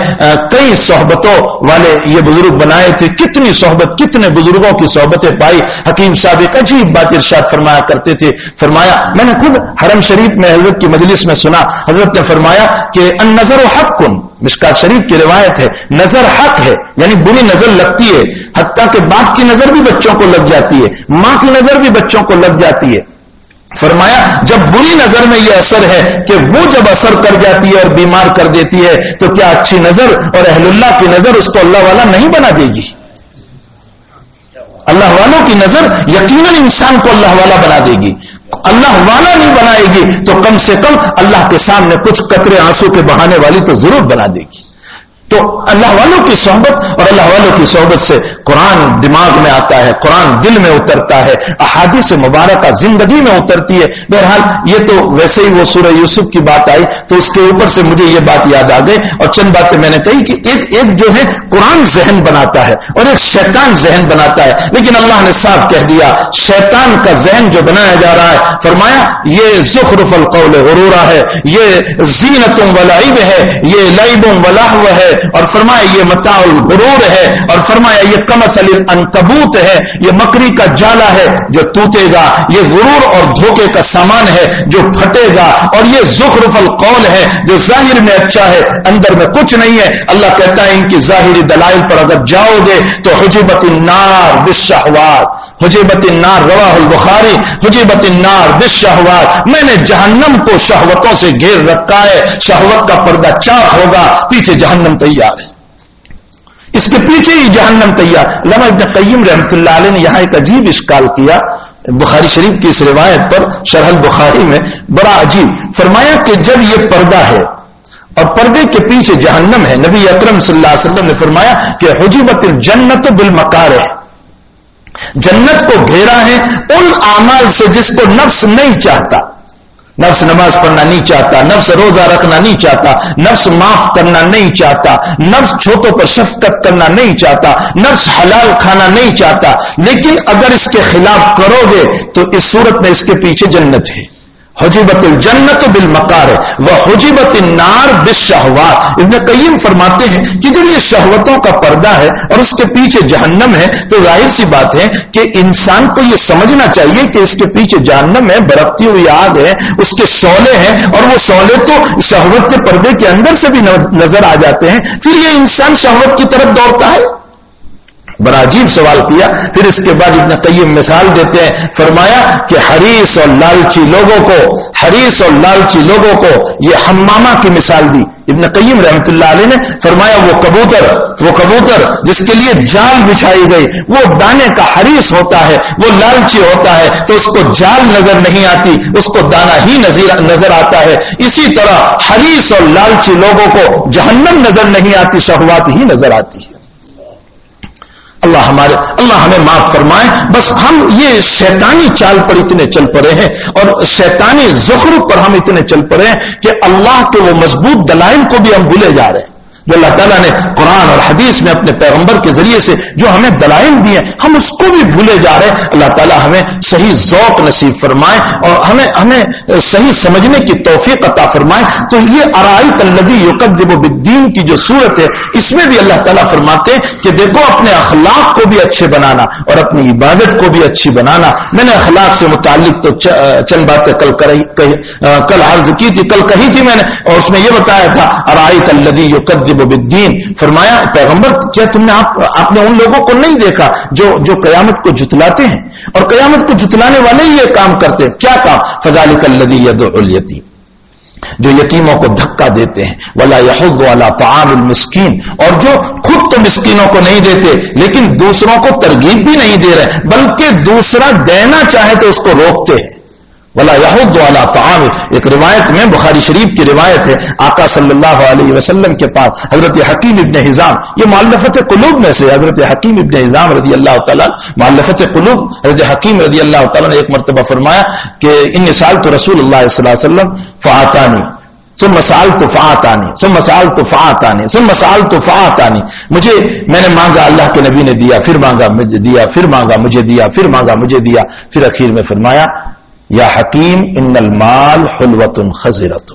کئی صحبتوں والے یہ بزرگ بنائے تھے۔ کتنی صحبت، کتنے بزرگوں کی صحبتیں پائی۔ حکیم صاحب ایک عجیب بات ارشاد فرمایا کرتے تھے۔ فرمایا، میں نے خود حرم شریف میں، حضرت کی مجلس میں سنا۔ حضرت نے فرمایا کہ ان نظر و حق کن مشکات شریف کی روایت ہے۔ نظر حق ہے یعنی بری نظر لگتی ہے۔ حتیٰ کہ باپ کی نظر بھی بچوں کو لگ جاتی ہے، ماں کی نظر بھی بچوں کو لگ جاتی ہے۔ فرمایا، جب بری نظر میں یہ اثر ہے کہ وہ جب اثر کر جاتی ہے اور بیمار کر دیتی ہے، تو کیا اچھی نظر اور اہل اللہ کی نظر اس کو اللہ والا نہیں بنا دے گی؟ اللہ والوں کی نظر یقیناً انسان کو اللہ والا بنا دے گی۔ اللہ والا نہیں بنائے گی تو کم سے کم اللہ کے سامنے کچھ قطرے آنسو کے بہانے والی تو ضرور بنا دے گی۔ تو اللہ والوں کی صحبت اور اللہ والوں کی صحبت سے قرآن دماغ میں آتا ہے، قرآن دل میں اترتا ہے، احادیث مبارکہ زندگی میں اترتی ہے۔ بہرحال یہ تو ویسے ہی وہ سورہ یوسف کی بات آئی، تو اس کے اوپر سے مجھے یہ بات یاد آ گئی۔ اور چند باتیں میں نے کہی کہ ایک ایک جو ہے قرآن ذہن بناتا ہے اور ایک شیطان ذہن بناتا ہے۔ لیکن اللہ نے صاف کہہ دیا، شیطان کا ذہن جو بنایا جا رہا ہے، فرمایا، یہ زخرف القول غرورا ہے، یہ زینتم ولعب ہے، یہ لعبم ولاحو ہے۔ اور فرمایا یہ متا الغرور ہے اور فرمایا یہ کمس انکبوت ہے، یہ مکری کا جالا ہے جو توتے گا، یہ غرور اور دھوکے کا سامان ہے جو پھٹے گا، اور یہ زخرف القول ہے جو ظاہر میں اچھا ہے، اندر میں کچھ نہیں ہے۔ اللہ کہتا ہے ان کی ظاہری دلائل پر اگر جاؤ گے تو حجیبت النار بشہوات حجیبت النار، رواہ البخاری حجیبت النار بشہوات میں نے جہنم کو شہوتوں سے گھیر رکھا ہے، شہوت کا پردہ چاک ہوگا، پیچھے جہنم تیار ہے۔ اس کے پیچھے ہی جہنم تیار۔ لما ابن قیم رحمت اللہ علیہ نے یہاں ایک عجیب اشکال کیا، بخاری شریف کی اس روایت پر، شرح البخاری میں، بڑا عجیب۔ فرمایا کہ جب یہ پردہ ہے اور پردے کے پیچھے جہنم ہے، نبی اکرم صلی اللہ علیہ وسلم نے فرمایا کہ حجیبت الجنت بالمکار ہے جنت کو گھیرا ہے ان اعمال سے جس کو نفس نہیں چاہتا۔ نفس نماز پڑھنا نہیں چاہتا، نفس روزہ رکھنا نہیں چاہتا، نفس معاف کرنا نہیں چاہتا، نفس چھوٹوں پر شفقت کرنا نہیں چاہتا، نفس حلال کھانا نہیں چاہتا۔ لیکن اگر اس کے خلاف کرو گے تو اس صورت میں اس کے پیچھے جنت ہے۔ حجیبت الجنت بالمکار وہ حجیبت النار بالشہوات۔ ابن قیم فرماتے ہیں کہ جب یہ شہوتوں کا پردہ ہے اور اس کے پیچھے جہنم ہے، تو ظاہر سی بات ہے کہ انسان کو یہ سمجھنا چاہیے کہ اس کے پیچھے جہنم ہے برفتی ہوئی آگ ہے، اس کے شعلے ہیں اور وہ شعلے تو شہوت کے پردے کے اندر سے بھی نظر آ جاتے ہیں۔ پھر یہ انسان شہوت کی طرف دوڑتا ہے؟ بڑا عجیب سوال کیا۔ پھر اس کے بعد ابن قیم مثال دیتے ہیں۔ فرمایا کہ حریص اور لالچی لوگوں کو، حریص اور لالچی لوگوں کو یہ ہمامہ کی مثال دی۔ ابن قیم رحمت اللہ علیہ نے فرمایا وہ کبوتر وہ کبوتر جس کے لیے جال بچھائی گئی، وہ دانے کا حریص ہوتا ہے، وہ لالچی ہوتا ہے، تو اس کو جال نظر نہیں آتی، اس کو دانا ہی نظر آتا ہے۔ اسی طرح حریص اور لالچی لوگوں کو جہنم نظر نہیں آتی، شہوات ہی نظر آتی۔ ہے اللہ ہمارے اللہ ہمیں معاف فرمائے۔ بس ہم یہ شیطانی چال پر اتنے چل پڑے ہیں اور شیطانی زخر پر ہم اتنے چل پڑے ہیں کہ اللہ کے وہ مضبوط دلائل کو بھی ہم بھولے جا رہے ہیں۔ جو اللہ تعالیٰ نے قرآن اور حدیث میں اپنے پیغمبر کے ذریعے سے جو ہمیں دلائل دیے ہم اس کو بھی بھولے جا رہے ہیں۔ اللہ تعالیٰ ہمیں صحیح ذوق نصیب فرمائے اور ہمیں ہمیں صحیح سمجھنے کی توفیق عطا فرمائے۔ تو یہ ارائی تلدی یقدب الدین کی جو صورت ہے، اس میں بھی اللہ تعالیٰ فرماتے ہیں کہ دیکھو اپنے اخلاق کو بھی اچھے بنانا اور اپنی عبادت کو بھی اچھی بنانا۔ میں نے اخلاق سے متعلق تو چند باتیں کل کل عرض کی تھی، کل کہی تھی میں نے اور اس میں یہ بتایا تھا ارائی تلدی یقدب بالدین فرمایا، پیغمبر، کیا تم نے آپ آپ نے ان لوگوں کو نہیں دیکھا جو جو قیامت کو جتلاتے ہیں؟ اور قیامت کو جتلانے والے ہی یہ کام کرتے ہیں۔ کیا کام؟ فضال کلدی ید الیتیم جو یتیموں کو دھکا دیتے ہیں۔ ولا یحض والا تعام المسکین اور جو خود تو مسکینوں کو نہیں دیتے، لیکن دوسروں کو ترغیب بھی نہیں دے رہے، بلکہ دوسرا دینا چاہے تو اس کو روکتے ہیں۔ ولا یہود والا تعام ایک روایت میں بخاری شریف کی روایت ہے، آقا صلی اللہ علیہ وسلم کے پاس حضرت حکیم ابن حزام، یہ معلفت قلوب میں سے حضرت حکیم ابن حزام رضی اللہ تعالیٰ معلفت قلوب حضرت حکیم رضی اللہ تعالیٰ نے ایک مرتبہ فرمایا کہ ان سال تو رسول اللہ صلی اللہ علیہ وسلم فعطانی سم مسال تو فعت آنی سم مسال تو فعت آنی سم مسال تو فعت آنی مجھے، میں نے مانگا اللہ کے نبی نے دیا، پھر مانگا مجھے دیا، پھر مانگا مجھے دیا، پھر مانگا مجھے دیا۔ پھر اخیر میں فرمایا یا حکیم ان المال حلوت خزرت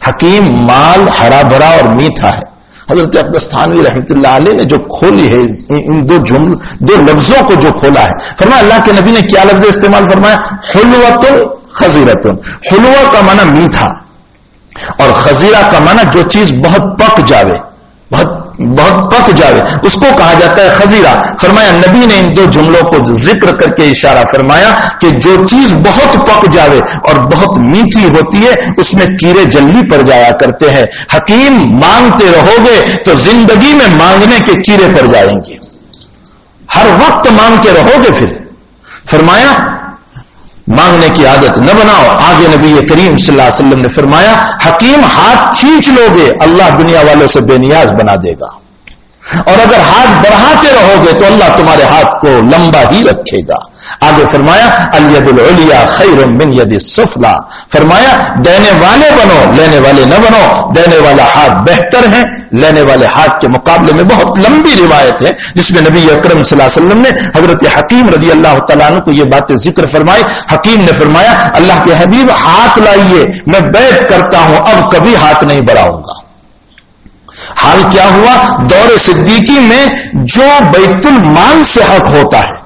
حکیم مال ہرا بھرا اور میٹھا ہے۔ حضرت ابدستانوی رحمت اللہ علیہ نے جو کھولی ہے، ان دو جمل دو لفظوں کو جو کھولا ہے، فرمایا اللہ کے نبی نے کیا لفظ استعمال فرمایا؟ حلوت خزیرت حلوا کا معنی میٹھا، اور خزیرہ کا معنی جو چیز بہت پک جاوے۔ بہت پک جاوے اس کو کہا جاتا ہے خزیرہ۔ فرمایا، نبی نے ان دو جملوں کو ذکر کر کے اشارہ فرمایا کہ جو چیز بہت پک جاوے اور بہت میٹھی ہوتی ہے، اس میں کیڑے جلدی پڑ جایا کرتے ہیں۔ حکیم، مانگتے رہو گے تو زندگی میں مانگنے کے کیڑے پڑ جائیں گے۔ ہر وقت مانگتے رہو گے پھر۔ فرمایا مانگنے کی عادت نہ بناؤ۔ آگے نبی کریم صلی اللہ علیہ وسلم نے فرمایا، حکیم ہاتھ کھینچ لو گے، اللہ دنیا والوں سے بے نیاز بنا دے گا۔ اور اگر ہاتھ بڑھاتے رہو گے تو اللہ تمہارے ہاتھ کو لمبا ہی رکھے گا۔ آگے فرمایا الید العلیا خیر من ید سفلا فرمایا، دینے والے بنو، لینے والے نہ بنو۔ دینے والا ہاتھ بہتر ہے، لینے والے ہاتھ کے مقابلے میں بہت لمبی روایت ہے، جس میں نبی اکرم صلی اللہ علیہ وسلم نے حضرت حکیم رضی اللہ تعالیٰ عنہ کو یہ باتیں ذکر فرمائی۔ حکیم نے فرمایا، اللہ کے حبیب ہاتھ لائیے، میں بیٹھ کرتا ہوں، اب کبھی ہاتھ نہیں بڑھاؤں گا۔ حال کیا ہوا؟ دور صدیقی میں جو بیت المال سے حق ہوتا ہے۔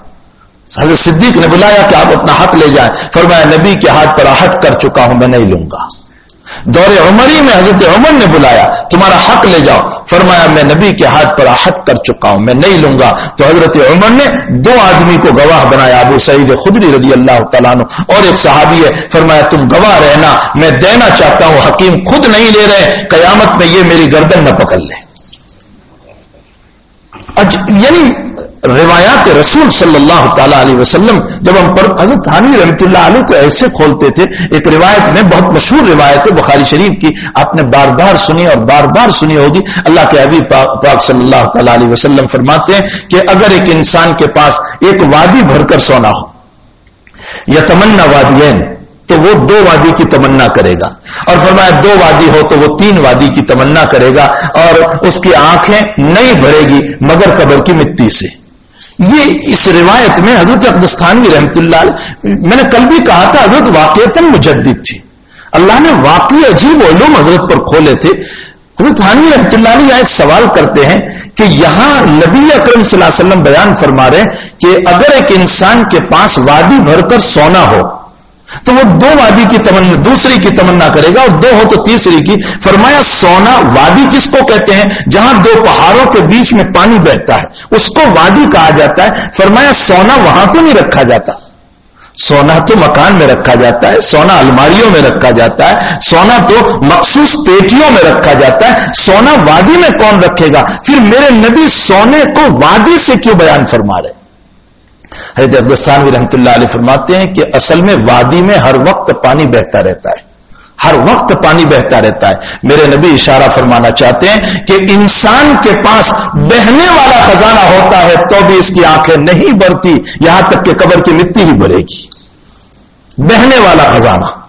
حضرت صدیق نے بلایا کہ آپ اپنا حق لے جائیں۔ فرمایا، نبی کے ہاتھ پر حق کر چکا ہوں، میں نہیں لوں گا۔ دور عمری میں حضرت عمر نے بلایا، تمہارا حق لے جاؤ۔ فرمایا، میں نبی کے ہاتھ پر حق کر چکا ہوں، میں نہیں لوں گا۔ تو حضرت عمر نے دو آدمی کو گواہ بنایا، ابو سعید خدری رضی اللہ تعالیٰ عنہ اور ایک صحابی ہے۔ فرمایا، تم گواہ رہنا، میں دینا چاہتا ہوں، حکیم خود نہیں لے رہے، قیامت میں یہ میری گردن نہ پکڑ لے۔ یعنی روایات رسول صلی اللہ تعالی علیہ وسلم جب ہم پر حضرت حانی رحمت اللہ علیہ کو ایسے کھولتے تھے، ایک روایت میں بہت مشہور روایت ہے، بخاری شریف کی، آپ نے بار بار سنی اور بار بار سنی ہوگی۔ اللہ کے ابھی پاک صلی اللہ تعالی علیہ وسلم فرماتے ہیں کہ اگر ایک انسان کے پاس ایک وادی بھر کر سونا ہو، یا تمنا وادین تو وہ دو وادی کی تمنا کرے گا۔ اور فرمایا دو وادی ہو تو وہ تین وادی کی تمنا کرے گا اور اس کی آنکھیں نہیں بھرے گی، مگر قبر کی مٹی سے۔ یہ اس روایت میں حضرت اقدستانوی رحمت اللہ علیہ، میں نے کل بھی کہا تھا، حضرت واقع مجدد تھی اللہ نے واقعی عجیب علوم حضرت پر کھولے تھے۔ حضرت حانوی رحمت اللہ علیہ ایک سوال کرتے ہیں کہ یہاں نبی اکرم صلی اللہ علیہ وسلم بیان فرما رہے کہ اگر ایک انسان کے پاس وادی بھر کر سونا ہو تو وہ دو وادی کی تمنا دوسری کی تمنا کرے گا اور دو ہو تو تیسری کی۔ فرمایا، سونا وادی کس کو کہتے ہیں؟ جہاں دو پہاڑوں کے بیچ میں پانی بہتا ہے، اس کو وادی کہا جاتا ہے۔ فرمایا، سونا وہاں تو نہیں رکھا جاتا۔ سونا تو مکان میں رکھا جاتا ہے، سونا الماریوں میں رکھا جاتا ہے۔ سونا تو مخصوص پیٹیوں میں رکھا جاتا ہے۔ سونا وادی میں کون رکھے گا؟ پھر میرے نبی سونے کو وادی سے کیوں بیان فرما رہے حضرت عبدالسانوی رحمۃ اللہ علیہ فرماتے ہیں کہ اصل میں وادی میں ہر وقت پانی بہتا رہتا ہے۔ ہر وقت پانی بہتا رہتا ہے۔ میرے نبی اشارہ فرمانا چاہتے ہیں کہ انسان کے پاس بہنے والا خزانہ ہوتا ہے تو بھی اس کی آنکھیں نہیں بڑھتی، یہاں تک کہ قبر کی مٹی ہی بڑھے گی۔ بہنے والا خزانہ۔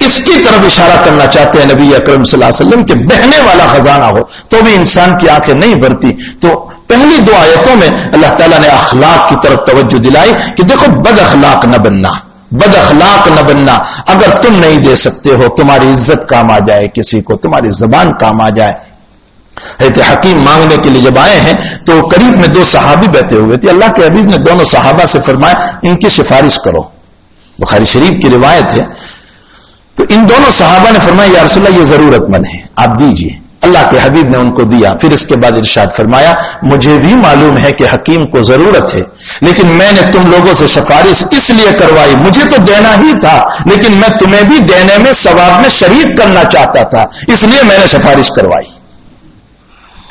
اس کی طرف اشارہ کرنا چاہتے ہیں نبی اکرم صلی اللہ علیہ وسلم کہ بہنے والا خزانہ ہو تو بھی انسان کی آنکھیں نہیں بڑھتی تو پہلی دو آیتوں میں اللہ تعالیٰ نے اخلاق کی طرف توجہ دلائی کہ دیکھو بد اخلاق نہ بننا، بد اخلاق نہ بننا۔ اگر تم نہیں دے سکتے ہو، تمہاری عزت کام آ جائے، کسی کو تمہاری زبان کام آ جائے۔ حضرت حکیم مانگنے کے لیے جب آئے ہیں تو قریب میں دو صحابی بیٹھے ہوئے تھے۔ اللہ کے حبیب نے دونوں صحابہ سے فرمایا، ان کی سفارش کرو۔ بخاری شریف کی روایت ہے تو ان دونوں صحابہ نے فرمایا، یا رسول اللہ، یہ ضرورت مند ہے، آپ دیجیے۔ اللہ کے حبیب نے ان کو دیا، پھر اس کے بعد ارشاد فرمایا، مجھے بھی معلوم ہے کہ حکیم کو ضرورت ہے، لیکن میں نے تم لوگوں سے سفارش اس لیے کروائی، مجھے تو دینا ہی تھا، لیکن میں تمہیں بھی دینے میں ثواب میں شریک کرنا چاہتا تھا، اس لیے میں نے سفارش کروائی۔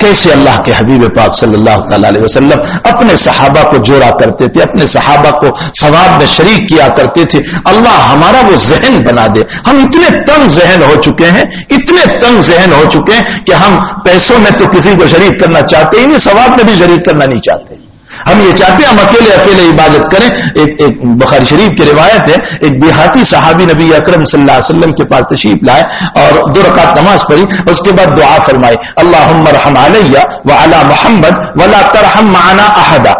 کیسے اللہ کے حبیب پاک صلی اللہ تعالی علیہ وسلم اپنے صحابہ کو جوڑا کرتے تھے، اپنے صحابہ کو ثواب میں شریک کیا کرتے تھے؟ اللہ ہمارا وہ ذہن بنا دے۔ ہم اتنے تنگ ذہن ہو چکے ہیں، اتنے تنگ ذہن ہو چکے ہیں کہ ہم پیسوں میں تو کسی کو شریک کرنا چاہتے ہی نہیں، ثواب میں بھی شریک کرنا نہیں چاہتے۔ ہم یہ چاہتے ہیں ہم اکیلے اکیلے عبادت کریں۔ ایک ایک بخاری شریف کی روایت ہے، ایک دیہاتی صحابی نبی اکرم صلی اللہ علیہ وسلم کے پاس تشریف لائے اور دو رکعت نماز پڑھی، اس کے بعد دعا فرمائی اللہ رحم علیہ و علی محمد ولا ترحم معنا احدا.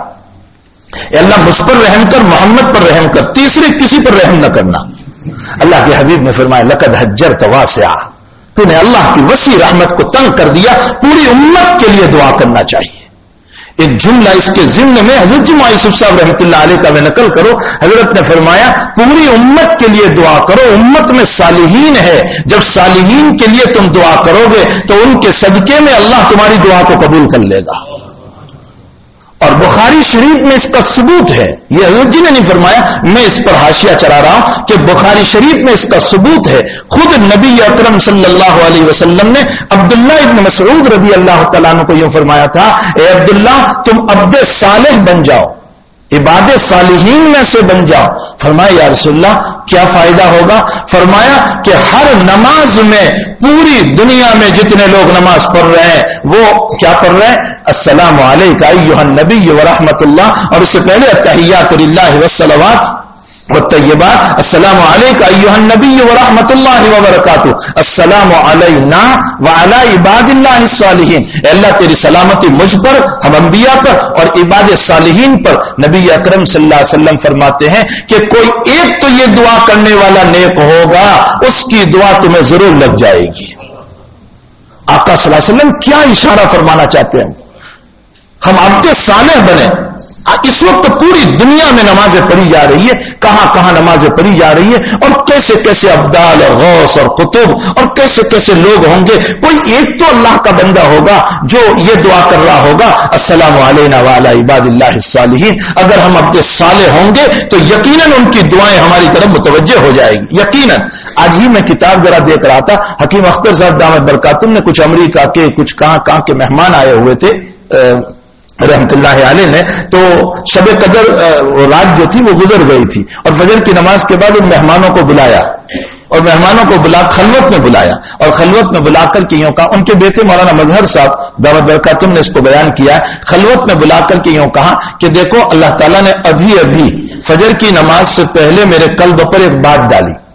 اے اللہ، مجھ پر رحم کر، محمد پر رحم کر، تیسرے کسی پر رحم نہ کرنا۔ اللہ کے حبیب نے فرمایا، لقد حجر تواسع تو نے اللہ کی وسیع رحمت کو تنگ کر دیا، پوری امت کے لیے دعا کرنا چاہیے۔ ایک جملہ اس کے ضمن میں حضرت جمع یوسف صاحب رحمۃ اللہ علیہ کا میں نقل کرو، حضرت نے فرمایا، پوری امت کے لیے دعا کرو، امت میں صالحین ہے۔ جب صالحین کے لیے تم دعا کرو گے تو ان کے صدقے میں اللہ تمہاری دعا کو قبول کر لے گا۔ بخاری شریف میں اس کا ثبوت ہے۔ یہ حضرت جی نے نہیں فرمایا، میں اس پر حاشیہ چلا رہا ہوں کہ بخاری شریف میں اس کا ثبوت ہے۔ خود نبی اکرم صلی اللہ علیہ وسلم نے عبداللہ ابن مسعود رضی اللہ تعالیٰ کو یوں فرمایا تھا، اے عبداللہ، تم عبد صالح بن جاؤ۔ عباد صالحین میں سے بن جاؤ۔ فرمایا، یا رسول اللہ، کیا فائدہ ہوگا؟ فرمایا کہ ہر نماز میں پوری دنیا میں جتنے لوگ نماز پڑھ رہے ہیں، وہ کیا پڑھ رہے ہیں؟ السلام علیکم نبی و رحمت اللہ۔ اور اس سے پہلے اتحیات اللہ وسلمات طیبات السلام علیکم نبی و رحمۃ اللہ وبرکاتہ السلام علینا وعلی عباد اللہ صالحین اللہ تیری سلامتی مجھ پر، ہم انبیاء پر اور عباد صالحین پر نبی اکرم صلی اللہ علیہ وسلم فرماتے ہیں کہ کوئی ایک تو یہ دعا کرنے والا نیک ہوگا، اس کی دعا تمہیں ضرور لگ جائے گی۔ آقا صلی اللہ علیہ وسلم کیا اشارہ فرمانا چاہتے ہیں؟ ہم عبد صالح بنے۔ اس وقت پوری دنیا میں نمازیں پڑھی جا رہی ہے کہاں کہاں نمازیں پڑھی جا رہی ہے اور کیسے کیسے ابدال اور غوث اور قطب، اور کیسے کیسے لوگ ہوں گے، کوئی ایک تو اللہ کا بندہ ہوگا جو یہ دعا کر رہا ہوگا، السلام علیہ والا عباد اللہ صالحین اگر ہم عبد صالح ہوں گے، تو یقیناً ان کی دعائیں ہماری طرف متوجہ ہو جائے گی۔ یقیناً۔ آج ہی میں کتاب ذرا دیکھ رہا تھا، حکیم اختر صاحب دامت برکاتم نے کچھ امریکہ کے، کچھ کہاں کہاں کے مہمان آئے ہوئے تھے رحمت اللہ علیہ نے، تو شب قدر رات جو تھی وہ گزر گئی تھی۔ اور فجر کی نماز کے بعد ان مہمانوں کو بلایا۔ اور مہمانوں کو بلا، خلوت میں بلایا۔ اور خلوت میں بلا کر کے یوں کہا، ان کے بیٹے مولانا مظہر صاحب، دعوت برکاتم نے اس کو بیان کیا۔ خلوت میں بلا کر کے یوں کہا کہ دیکھو، اللہ تعالیٰ نے ابھی ابھی فجر کی نماز سے پہلے میرے قلب پر ایک بات ڈالی۔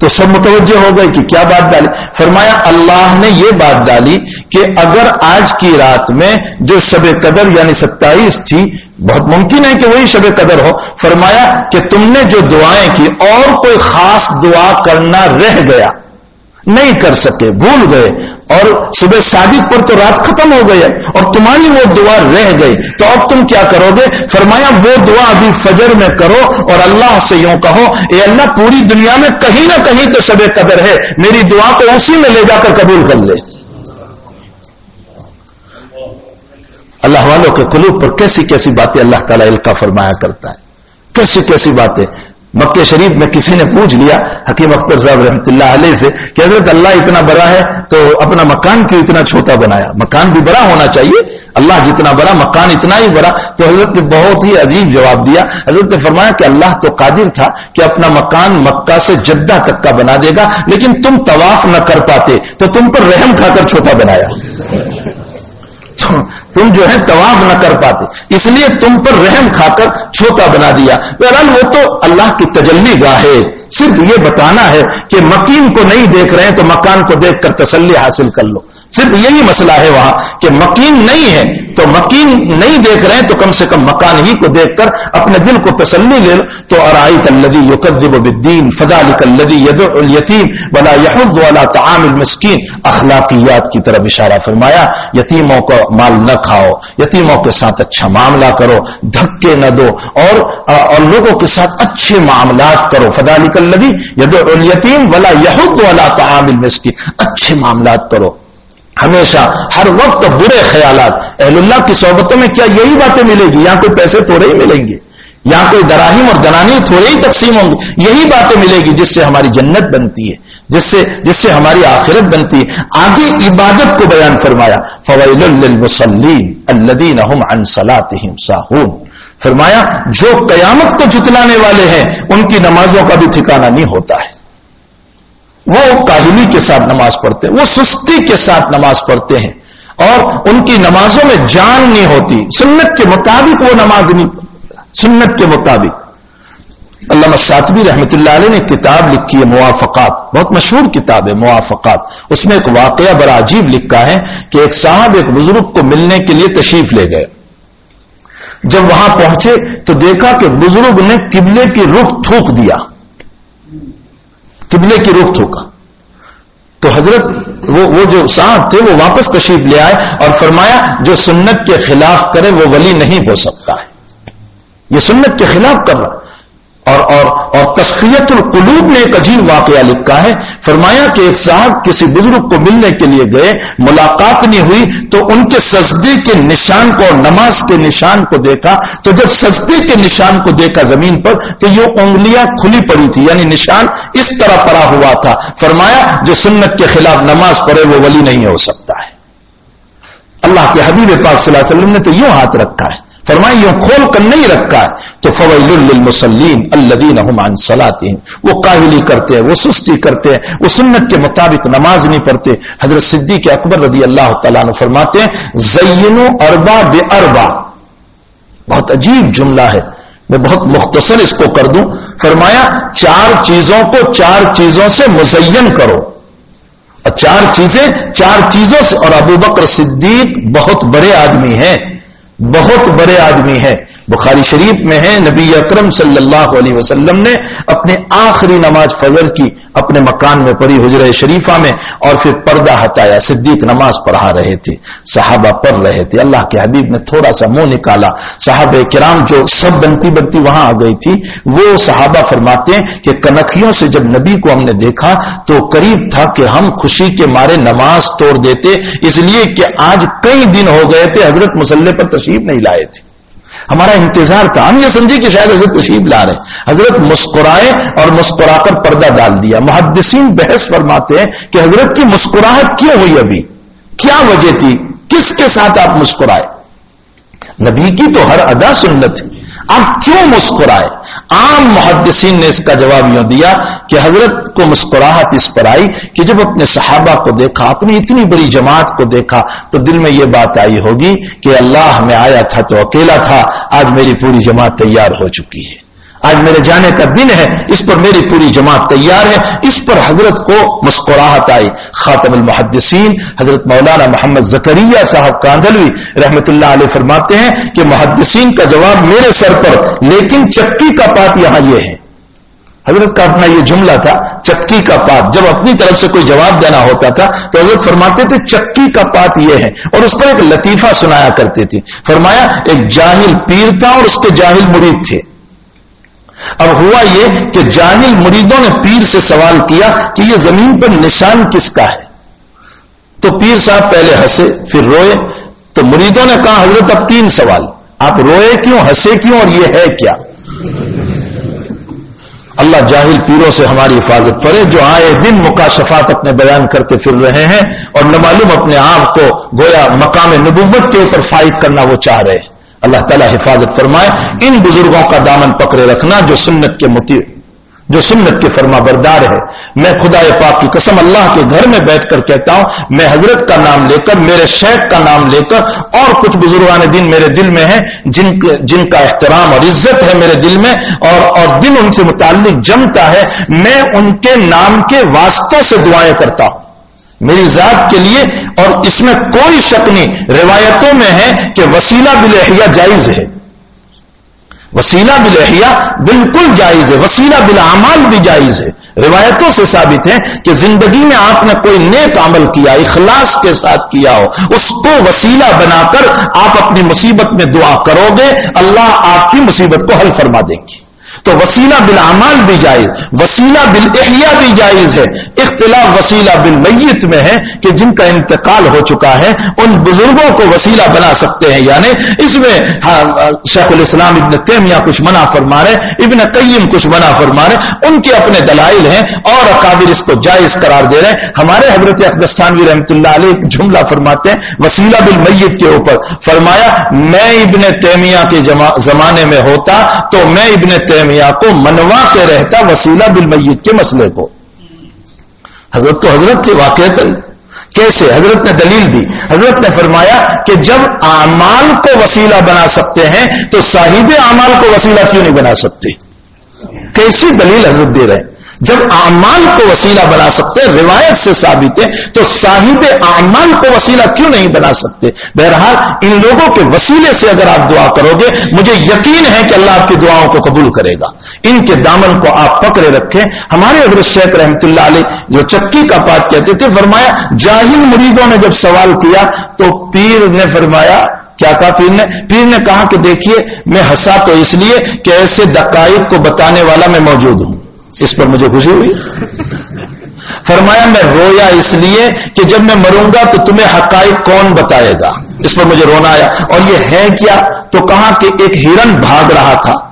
تو سب متوجہ ہو گئے کہ کیا بات ڈالی۔ فرمایا، اللہ نے یہ بات ڈالی کہ اگر آج کی رات میں جو شب قدر یعنی ستائیس تھی، بہت ممکن ہے کہ وہی شب قدر ہو۔ فرمایا کہ تم نے جو دعائیں کی، اور کوئی خاص دعا کرنا رہ گیا، نہیں کر سکے، بھول گئے۔ اور صبح صادق پر تو رات ختم ہو گئی اور تمہاری وہ دعا رہ گئی تو اب تم کیا کرو گے؟ فرمایا، وہ دعا ابھی فجر میں کرو اور اللہ سے یوں کہو، اے اللہ، پوری دنیا میں کہیں نہ کہیں تو شب قدر ہے، میری دعا کو اسی میں لے جا کر قبول کر لے۔ اللہ والوں کے قلوب پر کیسی کیسی باتیں اللہ تعالیٰ الکا فرمایا کرتا ہے۔ کیسی کیسی باتیں۔ مکہ شریف میں کسی نے پوچھ لیا، حکیم اختر صاحب رحمۃ اللہ علیہ سے، کہ حضرت اللہ اتنا بڑا ہے تو اپنا مکان کیوں اتنا چھوٹا بنایا؟ مکان بھی بڑا ہونا چاہیے۔ اللہ جتنا بڑا، مکان اتنا ہی بڑا۔ تو حضرت نے بہت ہی عجیب جواب دیا۔ حضرت نے فرمایا کہ اللہ تو قادر تھا کہ اپنا مکان مکہ سے جدہ تک کا بنا دے گا، لیکن تم طواف نہ کر پاتے تو تم پر رحم کھا کر چھوٹا بنایا۔ تم جو ہے طواف نہ کر پاتے۔ اس لیے تم پر رحم کھا کر چھوٹا بنا دیا۔ بہرحال وہ تو اللہ کی تجلی گاہ ہے۔ صرف یہ بتانا ہے کہ مکین کو نہیں دیکھ رہے ہیں تو مکان کو دیکھ کر تسلی حاصل کر لو۔ صرف یہی مسئلہ ہے وہاں کہ مکین نہیں ہے، تو مکین نہیں دیکھ رہے ہیں تو کم سے کم مکان ہی کو دیکھ کر اپنے دل کو تسلی لے لو۔ تو ارائی تلدی یقب الدین فدا لدی ید التیم بلا یحد والا تعام المسکین۔ اخلاقیات کی طرف اشارہ فرمایا، یتیموں کو مال نہ کھاؤ، یتیموں کے ساتھ اچھا معاملہ کرو، دھکے نہ دو، اور اور لوگوں کے ساتھ اچھے معاملات کرو۔ فدا الدی ید الیتیم، ولا یحد والا تعام المسکین۔ اچھے معاملات کرو۔ ہمیشہ، ہر وقت برے خیالات۔ اہل اللہ کی صحبتوں میں کیا یہی باتیں ملے گی؟ یہاں کوئی پیسے تھوڑے ہی ملیں گے۔ یہاں کوئی دراہیم اور دنانی تھوڑے ہی تقسیم ہوں گے۔ یہی باتیں ملے گی جس سے ہماری جنت بنتی ہے، جس سے جس سے ہماری آخرت بنتی ہے۔ آگے عبادت کو بیان فرمایا فویل للمصلین الذین هم عن صلاتهم ساہون فرمایا، جو قیامت کو جتلانے والے ہیں، ان کی نمازوں کا بھی ٹھکانہ نہیں ہوتا ہے۔ وہ کاہلی کے ساتھ نماز پڑھتے ہیں، وہ سستی کے ساتھ نماز پڑھتے ہیں۔ اور ان کی نمازوں میں جان نہیں ہوتی، سنت کے مطابق وہ نماز نہیں، سنت کے مطابق۔ علامہ ساتوی رحمت اللہ علیہ نے کتاب لکھی ہے، موافقات۔ بہت مشہور کتاب ہے، موافقات۔ اس میں ایک واقعہ بڑا عجیب لکھا ہے کہ ایک صاحب، ایک بزرگ کو ملنے کے لیے تشریف لے گئے۔ جب وہاں پہنچے تو دیکھا کہ بزرگ نے قبلے کی رخ تھوک دیا۔ قبلے کی روک تھوکا۔ تو حضرت وہ وہ جو صاحب تھے، وہ واپس تشریف لے آئے اور فرمایا، جو سنت کے خلاف کرے، وہ ولی نہیں ہو سکتا ہے۔ یہ سنت کے خلاف کر رہا۔ اور اور اور تسخیت القلوب نے ایک عجیب واقعہ لکھا ہے۔ فرمایا کہ ایک صاحب کسی بزرگ کو ملنے کے لیے گئے، ملاقات نہیں ہوئی، تو ان کے سجدے کے نشان کو اور نماز کے نشان کو دیکھا۔ تو جب سجدے کے نشان کو دیکھا زمین پر، تو یہ انگلیاں کھلی پڑی تھی یعنی نشان اس طرح پڑا ہوا تھا۔ فرمایا، جو سنت کے خلاف نماز پڑھے، وہ ولی نہیں ہو سکتا ہے۔ اللہ کے حبیب پاک صلی اللہ علیہ وسلم نے تو یوں ہاتھ رکھا ہے۔ فرمائی یوں کھول کر نہیں رکھا ہے۔ تو فویل للمسلین الذین هم عن صلاتهم۔ وہ کاہلی کرتے ہیں، وہ سستی کرتے ہیں، وہ سنت کے مطابق نماز نہیں پڑھتے۔ حضرت صدیق اکبر رضی اللہ تعالیٰ نے فرماتے ہیں زین اربا بے اربا بہت عجیب جملہ ہے۔ میں بہت مختصر اس کو کر دوں۔ فرمایا، چار چیزوں کو چار چیزوں سے مزین کرو۔ اور چار چیزیں چار چیزوں سے، اور ابو بکر صدیق بہت بڑے آدمی ہیں۔ بہت بڑے آدمی ہیں۔ بخاری شریف میں ہے، نبی اکرم صلی اللہ علیہ وسلم نے اپنے آخری نماز فجر کی اپنے مکان میں پڑھی حجر شریفہ میں اور پھر پردہ ہٹایا، صدیق نماز پڑھا رہے تھے، صحابہ پڑھ رہے تھے، اللہ کے حبیب نے تھوڑا سا منہ نکالا، صحابہ کرام جو سب بنتی بنتی وہاں آ گئی تھی، وہ صحابہ فرماتے ہیں کہ کنکھیوں سے جب نبی کو ہم نے دیکھا تو قریب تھا کہ ہم خوشی کے مارے نماز توڑ دیتے، اس لیے کہ آج کئی دن ہو گئے تھے، حضرت مسلح پر تشریف نہیں لائے تھے۔ ہمارا انتظار تھا ہم یہ سمجھے کہ شاید حضرت تشریف لا رہے حضرت مسکرائے اور مسکرا کر پردہ ڈال دیا۔ محدثین بحث فرماتے ہیں کہ حضرت کی مسکراہٹ کیوں ہوئی ابھی؟ کیا وجہ تھی؟ کس کے ساتھ آپ مسکرائے؟ نبی کی تو ہر ادا سنت ہے۔ آپ کیوں مسکرائے؟ عام محدثین نے اس کا جواب یوں دیا کہ حضرت کو مسکراہٹ اس پر آئی کہ جب اپنے صحابہ کو دیکھا، اپنی اتنی بڑی جماعت کو دیکھا، تو دل میں یہ بات آئی ہوگی کہ اللہ میں آیا تھا تو اکیلا تھا، آج میری پوری جماعت تیار ہو چکی ہے۔ آج میرے جانے کا دن ہے، اس پر میری پوری جماعت تیار ہے، اس پر حضرت کو مسکراہٹ آئی۔ خاتم المحدثین، حضرت مولانا محمد زکریہ صاحب کاندلوی رحمت اللہ علیہ فرماتے ہیں کہ محدثین کا جواب میرے سر پر، لیکن چکی کا پات یہاں یہ ہے۔ حضرت کا اپنا یہ جملہ تھا، چکی کا پات۔ جب اپنی طرف سے کوئی جواب دینا ہوتا تھا، تو حضرت فرماتے تھے چکی کا پات یہ ہے۔ اور اس پر ایک لطیفہ سنایا کرتے تھے۔ فرمایا، ایک جاہل پیر تھا اور اس کے جاہل مرید تھے۔ اب ہوا یہ کہ جاہل مریدوں نے پیر سے سوال کیا کہ یہ زمین پر نشان کس کا ہے۔ تو پیر صاحب پہلے ہنسے، پھر روئے۔ تو مریدوں نے کہا، حضرت اب تین سوال۔ آپ روئے کیوں، ہنسے کیوں اور یہ ہے کیا؟ اللہ جاہل پیروں سے ہماری حفاظت کرے جو آئے دن مکاشفات اپنے بیان کرتے پھر رہے ہیں اور نہ معلوم اپنے آپ کو گویا مقام نبوت کے اوپر فائد کرنا وہ چاہ رہے ہیں۔ اللہ تعالیٰ حفاظت فرمائے۔ ان بزرگوں کا دامن پکڑے رکھنا جو سنت کے متی جو سنت کے فرما بردار ہے۔ میں خدا پاک کی قسم اللہ کے گھر میں بیٹھ کر کہتا ہوں، میں حضرت کا نام لے کر، میرے شیخ کا نام لے کر اور کچھ بزرگان دن میرے دل میں ہیں، جن جن کا احترام اور عزت ہے میرے دل میں اور اور دن ان سے متعلق جمتا ہے۔ میں ان کے نام کے واسطوں سے دعائیں کرتا ہوں۔ میری ذات کے لیے اور اس میں کوئی شک نہیں، روایتوں میں ہے کہ وسیلہ بلحیہ جائز ہے۔ وسیلہ بلحیہ بالکل جائز ہے، وسیلہ بلامال بھی جائز ہے۔ روایتوں سے ثابت ہے کہ زندگی میں آپ نے کوئی نیک عمل کیا، اخلاص کے ساتھ کیا ہو، اس کو وسیلہ بنا کر آپ اپنی مصیبت میں دعا کرو گے، اللہ آپ کی مصیبت کو حل فرما دیں گے۔ تو وسیلہ بالعمال بھی جائز وسیلہ بالاحیاء بھی جائز ہے۔ اختلاف وسیلہ بالمیت میں ہے کہ جن کا انتقال ہو چکا ہے ان بزرگوں کو وسیلہ بنا سکتے ہیں۔ یعنی اس میں ہاں، شیخ الاسلام ابن تیمیہ کچھ منع فرما رہے ابن قیم کچھ منع فرما رہے ان کے اپنے دلائل ہیں اور اکابر اس کو جائز قرار دے رہے ہیں۔ ہمارے حضرت اقدستانوی رحمۃ اللہ علیہ ایک جملہ فرماتے ہیں وسیلہ بالمیت کے اوپر۔ فرمایا میں ابن تیمیہ کے زمانے میں ہوتا تو میں ابن تیمیہ کو منوا کے رہتا وسیلہ بالمیت کے مسئلے کو۔ حضرت تو حضرت کے واقع کیسے؟ حضرت نے دلیل دی۔ حضرت نے فرمایا کہ جب اعمال کو وسیلہ بنا سکتے ہیں تو صاحب اعمال کو وسیلہ کیوں نہیں بنا سکتے؟ کیسی دلیل حضرت دے رہے ہیں؟ جب اعمال کو وسیلہ بنا سکتے، روایت سے ثابت ہے، تو صاحب اعمال کو وسیلہ کیوں نہیں بنا سکتے؟ بہرحال، ان لوگوں کے وسیلے سے اگر آپ دعا کرو گے، مجھے یقین ہے کہ اللہ آپ کی دعاؤں کو قبول کرے گا۔ ان کے دامن کو آپ پکڑے رکھیں۔ ہمارے حضرت شیخ رحمت اللہ علیہ جو چکی کا پات کہتے تھے، فرمایا، جاہل مریدوں نے جب سوال کیا تو پیر نے فرمایا، کیا کہا پیر نے؟ پیر نے کہا کہ دیکھیے، میں ہنسا تو اس لیے کہ ایسے دقائق کو بتانے والا میں موجود ہوں۔ اس پر مجھے خوشی ہوئی۔ فرمایا، میں رویا اس لیے کہ جب میں مروں گا تو تمہیں حقائق کون بتائے گا؟ اس پر مجھے رونا آیا۔ اور یہ ہے کیا؟ تو کہا کہ ایک ہرن بھاگ رہا تھا۔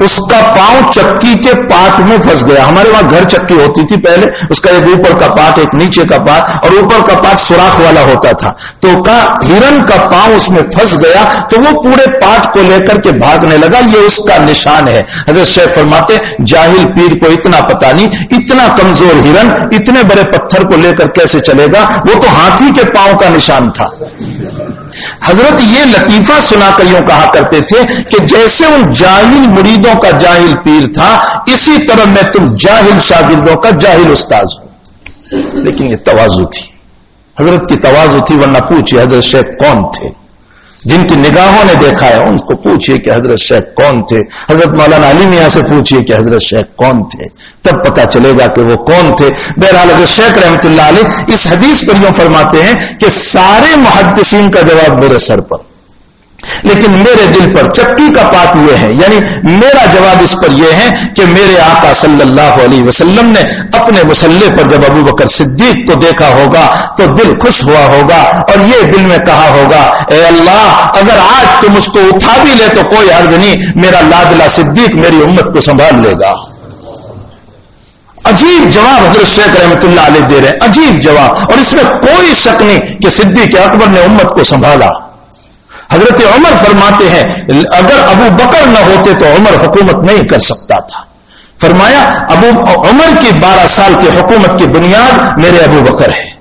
اس کا پاؤں چکی کے پاٹ میں پھنس گیا۔ ہمارے وہاں گھر چکی ہوتی تھی پہلے، اس کا ایک اوپر کا پاٹ، ایک نیچے کا پاٹ، اور اوپر کا پاٹ سوراخ والا ہوتا تھا۔ تو کا ہرن کا پاؤں اس میں پھنس گیا، تو وہ پورے پاٹ کو لے کر کے بھاگنے لگا۔ یہ اس کا نشان ہے۔ حضرت شیخ فرماتے جاہل پیر کو اتنا پتا نہیں، اتنا کمزور ہرن، اتنے بڑے پتھر کو لے کر کیسے چلے گا؟ وہ تو ہاتھی کے پاؤں کا نشان تھا۔ حضرت یہ لطیفہ سنا کر یوں کہا کرتے تھے کہ جیسے ان جاہل مریدوں کا جاہل پیر تھا، اسی طرح میں تم جاہل شاگردوں کا جاہل استاذ ہوں۔ لیکن یہ توازو تھی۔ حضرت کی توازو تھی، ورنہ پوچھے حضرت شیخ کون تھے؟ جن کی نگاہوں نے دیکھا ہے، ان کو پوچھئے کہ حضرت شیخ کون تھے؟ حضرت مولانا علی میاں سے پوچھئے کہ حضرت شیخ کون تھے؟ تب پتا چلے گا کہ وہ کون تھے۔ بہرحال حضرت شیخ رحمت اللہ علیہ اس حدیث پر یوں فرماتے ہیں کہ سارے محدثین کا جواب میرے سر پر۔ لیکن میرے دل پر چکی کا پات یہ ہے یعنی میرا جواب اس پر یہ ہے کہ میرے آقا صلی اللہ علیہ وسلم نے اپنے مسلح پر جب ابو بکر صدیق کو دیکھا ہوگا تو دل خوش ہوا ہوگا اور یہ دل میں کہا ہوگا، اے اللہ، اگر آج تم اس کو اٹھا بھی لے تو کوئی عرض نہیں، میرا لادلا صدیق میری امت کو سنبھال لے گا۔ عجیب جواب حضرت شیخ رحمت اللہ علیہ دے رہے ہیں، عجیب جواب، اور اس میں کوئی شک نہیں کہ صدیق اکبر نے امت کو سنبھالا۔ حضرت عمر فرماتے ہیں، اگر ابو بکر نہ ہوتے تو عمر حکومت نہیں کر سکتا تھا۔ فرمایا، ابو عمر کی بارہ سال کی حکومت کی بنیاد میرے ابو بکر ہے۔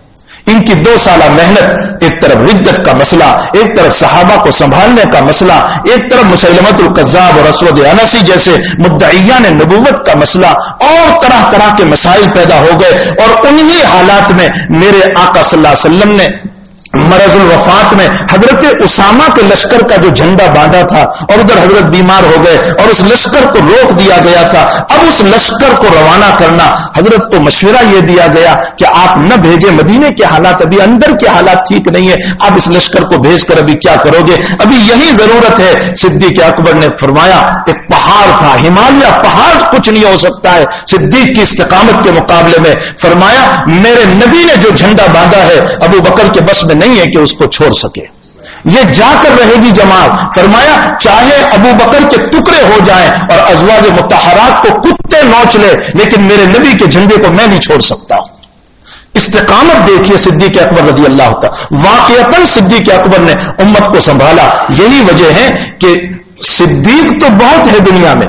ان کی دو سالہ محنت ایک طرف ردت کا مسئلہ، ایک طرف صحابہ کو سنبھالنے کا مسئلہ، ایک طرف مسلمت القذاب اور اسود انسی جیسے مدعیان نبوت کا مسئلہ، اور طرح طرح کے مسائل پیدا ہو گئے۔ اور انہی حالات میں میرے آقا صلی اللہ علیہ وسلم نے مرض الوفات میں حضرت اسامہ کے لشکر کا جو جھنڈا باندھا تھا اور ادھر حضرت بیمار ہو گئے اور اس لشکر کو روک دیا گیا تھا، اب اس لشکر کو روانہ کرنا حضرت کو مشورہ یہ دیا گیا کہ آپ نہ بھیجے مدینے کے حالات ابھی اندر کے حالات ٹھیک نہیں ہے آپ اس لشکر کو بھیج کر ابھی کیا کرو گے؟ ابھی یہی ضرورت ہے، صدیق اکبر نے فرمایا، ایک پہاڑ تھا، ہمالیہ پہاڑ کچھ نہیں ہو سکتا ہے۔ صدیق کی استقامت کے مقابلے میں فرمایا، میرے نبی نے جو جھنڈا باندھا ہے، ابو بکر کے بس میں نہیں ہے کہ اس کو چھوڑ سکے۔ یہ جا کر رہے گی جماعت۔ فرمایا، چاہے ابو بکر کے ٹکڑے ہو جائیں اور ازواج متحرات کو کتے نوچ لے، لیکن میرے نبی کے جھنڈے کو میں نہیں چھوڑ سکتا۔ استقامت دیکھیے صدیق اکبر رضی اللہ ہوتا واقع صدیق اکبر نے امت کو سنبھالا۔ یہی وجہ ہے کہ صدیق تو بہت ہے دنیا میں۔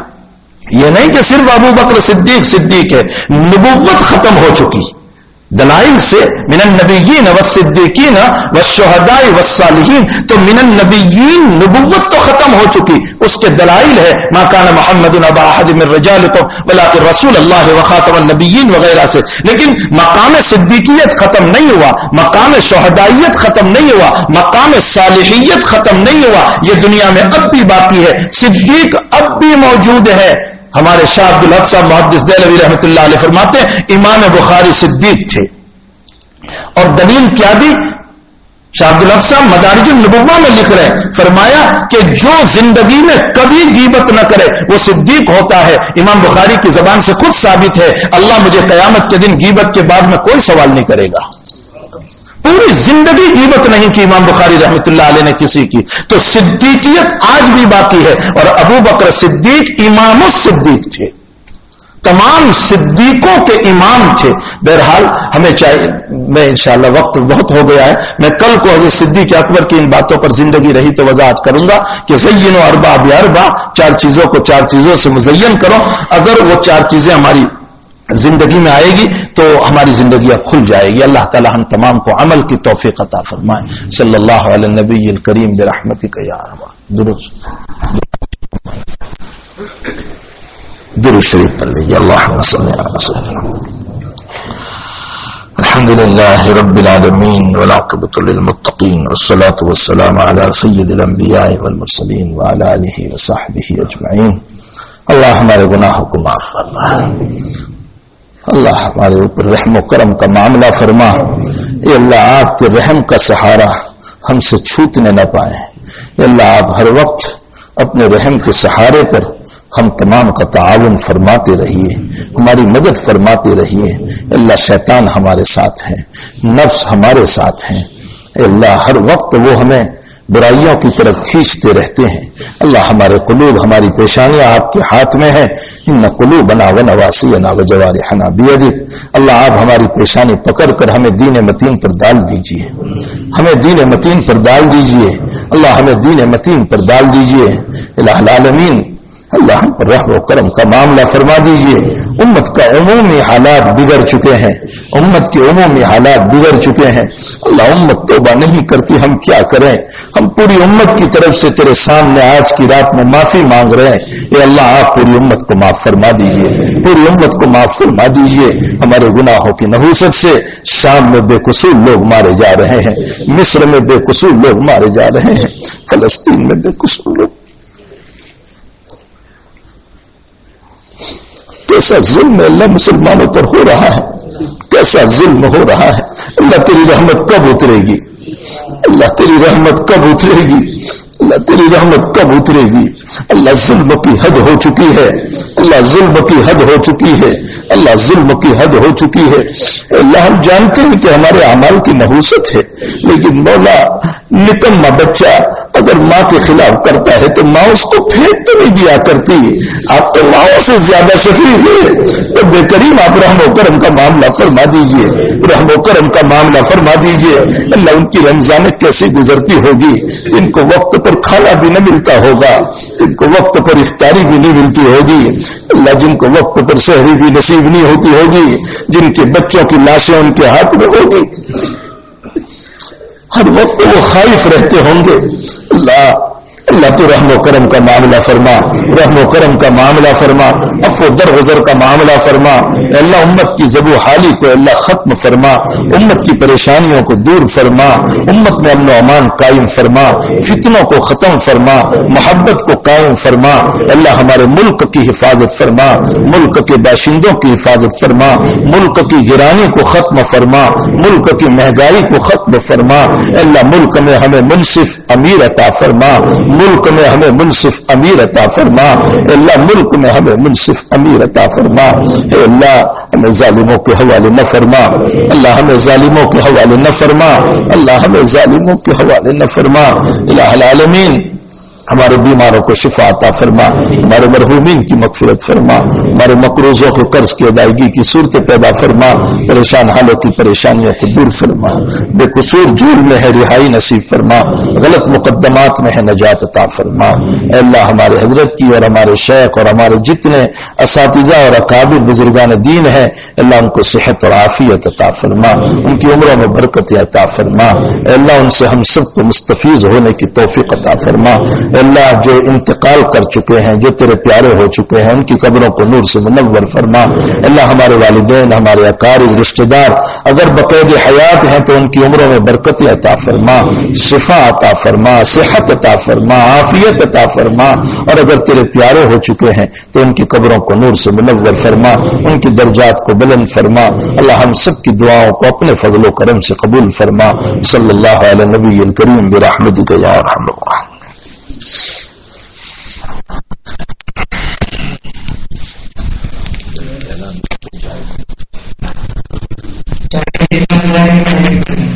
یہ نہیں کہ صرف ابو بکر صدیق صدیق ہے۔ نبوت ختم ہو چکی۔ دلائل سے من النبیین والصدیقین والشہداء والصالحین، تو من النبیین نبوت تو ختم ہو چکی، اس کے دلائل ہے ما کان محمد ابا احد من رجالکم ولکن رسول اللہ وخاتم النبیین وغیرہ سے۔ لیکن مقام صدیقیت ختم نہیں ہوا، مقام شہدائیت ختم نہیں ہوا، مقام صالحیت ختم نہیں ہوا۔ یہ دنیا میں اب بھی باقی ہے، صدیق اب بھی موجود ہے۔ ہمارے شاہ عبد الحق صاحب محدث دہلوی رحمۃ اللہ علیہ فرماتے ہیں، امام بخاری صدیق تھے۔ اور دلیل کیا دی؟ شاہ عبد الحق صاحب مدارج النبوہ میں لکھ رہے ہیں۔ فرمایا کہ جو زندگی میں کبھی گیبت نہ کرے، وہ صدیق ہوتا ہے۔ امام بخاری کی زبان سے خود ثابت ہے، اللہ مجھے قیامت کے دن گیبت کے بعد میں کوئی سوال نہیں کرے گا۔ پوری زندگی قیمت نہیں کی امام بخاری رحمت اللہ علیہ نے کسی کی۔ تو صدیقیت آج بھی باقی ہے اور ابو بکر صدیق امام الصدیق تھے۔ تمام صدیقوں کے امام تھے۔ بہرحال ہمیں چاہیے میں انشاءاللہ وقت بہت ہو گیا ہے۔ میں کل کو حضرت صدیق اکبر کی ان باتوں پر زندگی رہی تو وضاحت کروں گا کہ زین و اربا اربا چار چیزوں کو چار چیزوں سے مزین کرو۔ اگر وہ چار چیزیں ہماری زندگی میں آئے گی تو ہماری زندگیاں کھل جائے گی۔ اللہ تعالی ہم تمام کو عمل کی توفیق عطا فرمائے۔ صلی اللہ علیہ نبی الکریم برحمتی کا درست در شریف پر لیجیے اللہ الحمد لله رب العالمين والعاقبة للمتقين والصلاة والسلام على سيد الأنبياء والمرسلين وعلى آله وصحبه أجمعين اللہ ہمارے گناہوں کو معاف فرما اللہ ہمارے اوپر رحم و کرم کا معاملہ فرما۔ اے اللہ، آپ کے رحم کا سہارا ہم سے چھوٹنے نہ پائے۔ اے اللہ، آپ ہر وقت اپنے رحم کے سہارے پر ہم تمام کا تعاون فرماتے رہیے، ہماری مدد فرماتے رہیے۔ اللہ، شیطان ہمارے ساتھ ہیں، نفس ہمارے ساتھ ہیں۔ اللہ، ہر وقت وہ ہمیں برائیوں کی طرف کھینچتے رہتے ہیں۔ اللہ ہمارے قلوب، ہماری پیشانیاں آپ کے ہاتھ میں ہیں۔ ان قلوب بنا و نواسی نا وجوار حنا اللہ آپ ہماری پیشانی پکڑ کر ہمیں دین متین پر ڈال دیجیے۔ ہمیں دین متین پر ڈال دیجیے۔ اللہ ہمیں دین متین پر ڈال دیجیے۔ اللہ العالمین اللہ ہم پر رحم و کرم کا معاملہ فرما دیجیے۔ امت کا عمومی حالات بگڑ چکے ہیں۔ امت کے عمومی حالات بگڑ چکے ہیں۔ اللہ امت توبہ نہیں کرتی، ہم کیا کریں؟ ہم پوری امت کی طرف سے تیرے سامنے آج کی رات میں معافی مانگ رہے ہیں۔ اے اللہ، آپ پوری امت کو معاف فرما دیجیے۔ پوری امت کو معاف فرما دیجیے۔ ہمارے گناہوں کی نحوست سے شام میں بے قصور لوگ مارے جا رہے ہیں۔ مصر میں بے قصور لوگ مارے جا رہے ہیں۔ فلسطین میں بے قصور لوگ کیسا ظلم اللہ مسلمانوں پر ہو رہا ہے؟ کیسا ظلم ہو رہا ہے؟ اللہ تیری رحمت کب اترے گی؟ اللہ تیری رحمت کب اترے گی؟ اللہ تیری رحمت کب اترے گی؟ اللہ ظلم کی حد ہو چکی ہے۔ اللہ ظلم کی حد ہو چکی ہے۔ اللہ ظلم کی حد ہو چکی ہے۔ اللہ، ہم جانتے ہیں کہ ہمارے اعمال کی نحوست ہے، لیکن مولا نکما بچہ اگر ماں کے خلاف کرتا ہے تو ماں اس کو پھینک تو نہیں دیا کرتی۔ آپ تو ماؤں سے زیادہ شفیع ہے تو بے کریم، آپ رحم و کرم کا معاملہ فرما دیجیے۔ رحم و کرم کا معاملہ فرما دیجیے۔ اللہ، ان کی رمضان کیسی گزرتی ہوگی؟ ان کو وقت پر کھانا بھی نہ ملتا ہوگا جن کو وقت پر افطاری بھی نہیں ملتی ہوگی۔ اللہ جن کو وقت پر شہری بھی نصیب نہیں ہوتی ہوگی، جن کے بچوں کی لاشیں ان کے ہاتھ میں ہوگی۔ ہر وقت وہ خائف رہتے ہوں گے۔ اللہ اللہ تو رحم و کرم کا معاملہ فرما، رحم و کرم کا معاملہ فرما اف و در غزر کا معاملہ فرما۔ اللہ امت کی زبو حالی کو اللہ ختم فرما۔ امت کی پریشانیوں کو دور فرما۔ امت میں امن و امان قائم فرما۔ فتنوں کو ختم فرما۔ محبت کو قائم فرما۔ اللہ ہمارے ملک کی حفاظت فرما۔ ملک کے باشندوں کی حفاظت فرما۔ ملک کی گرانی کو ختم فرما۔ ملک کی مہنگائی کو ختم فرما۔ اللہ ملک میں ہمیں منصف امیر عطا فرما۔ ملک میں ہمیں منصف امیر عطا فرما اللہ ملک میں ہمیں منصف امیر عطا فرما اے اللہ ہمیں ظالموں کے حوالے نہ فرما اللہ ہمیں ظالموں کے حوالے نہ فرما اللہ ہمیں ظالموں کے حوالے نہ فرما الہ العالمین ہمارے بیماروں کو شفا عطا فرما، ہمارے مرحومین کی مغفرت فرما، ہمارے مقروضوں کے قرض کی ادائیگی کی صورت پیدا فرما، پریشان حالوں کی پریشانیوں کو دور فرما۔ بے قصور جول میں ہے، رہائی نصیب فرما۔ غلط مقدمات میں ہے، نجات عطا فرما۔ اے اللہ، ہمارے حضرت کی اور ہمارے شیخ اور ہمارے جتنے اساتذہ اور اقابل بزرگان دین ہیں اللہ، ان کو صحت اور عافیت عطا فرما۔ ان کی عمروں میں برکت عطا فرما۔ اے اللہ، ان سے ہم سب کو مستفیض ہونے کی توفیق عطا فرما۔ اللہ جو انتقال کر چکے ہیں، جو تیرے پیارے ہو چکے ہیں، ان کی قبروں کو نور سے منور فرما۔ اللہ ہمارے والدین، ہمارے اقارب رشتے دار، اگر بقید حیات ہیں تو ان کی عمروں میں برکت عطا فرما، شفا عطا فرما، صحت عطا فرما، عافیت عطا فرما۔ اور اگر تیرے پیارے ہو چکے ہیں تو ان کی قبروں کو نور سے منور فرما، ان کی درجات کو بلند فرما۔ اللہ ہم سب کی دعاؤں کو اپنے فضل و کرم سے قبول فرما۔ صلی اللہ علیہ نبی الکریم برحمد گیا اور ہم لوگ Jadi kita mulai dari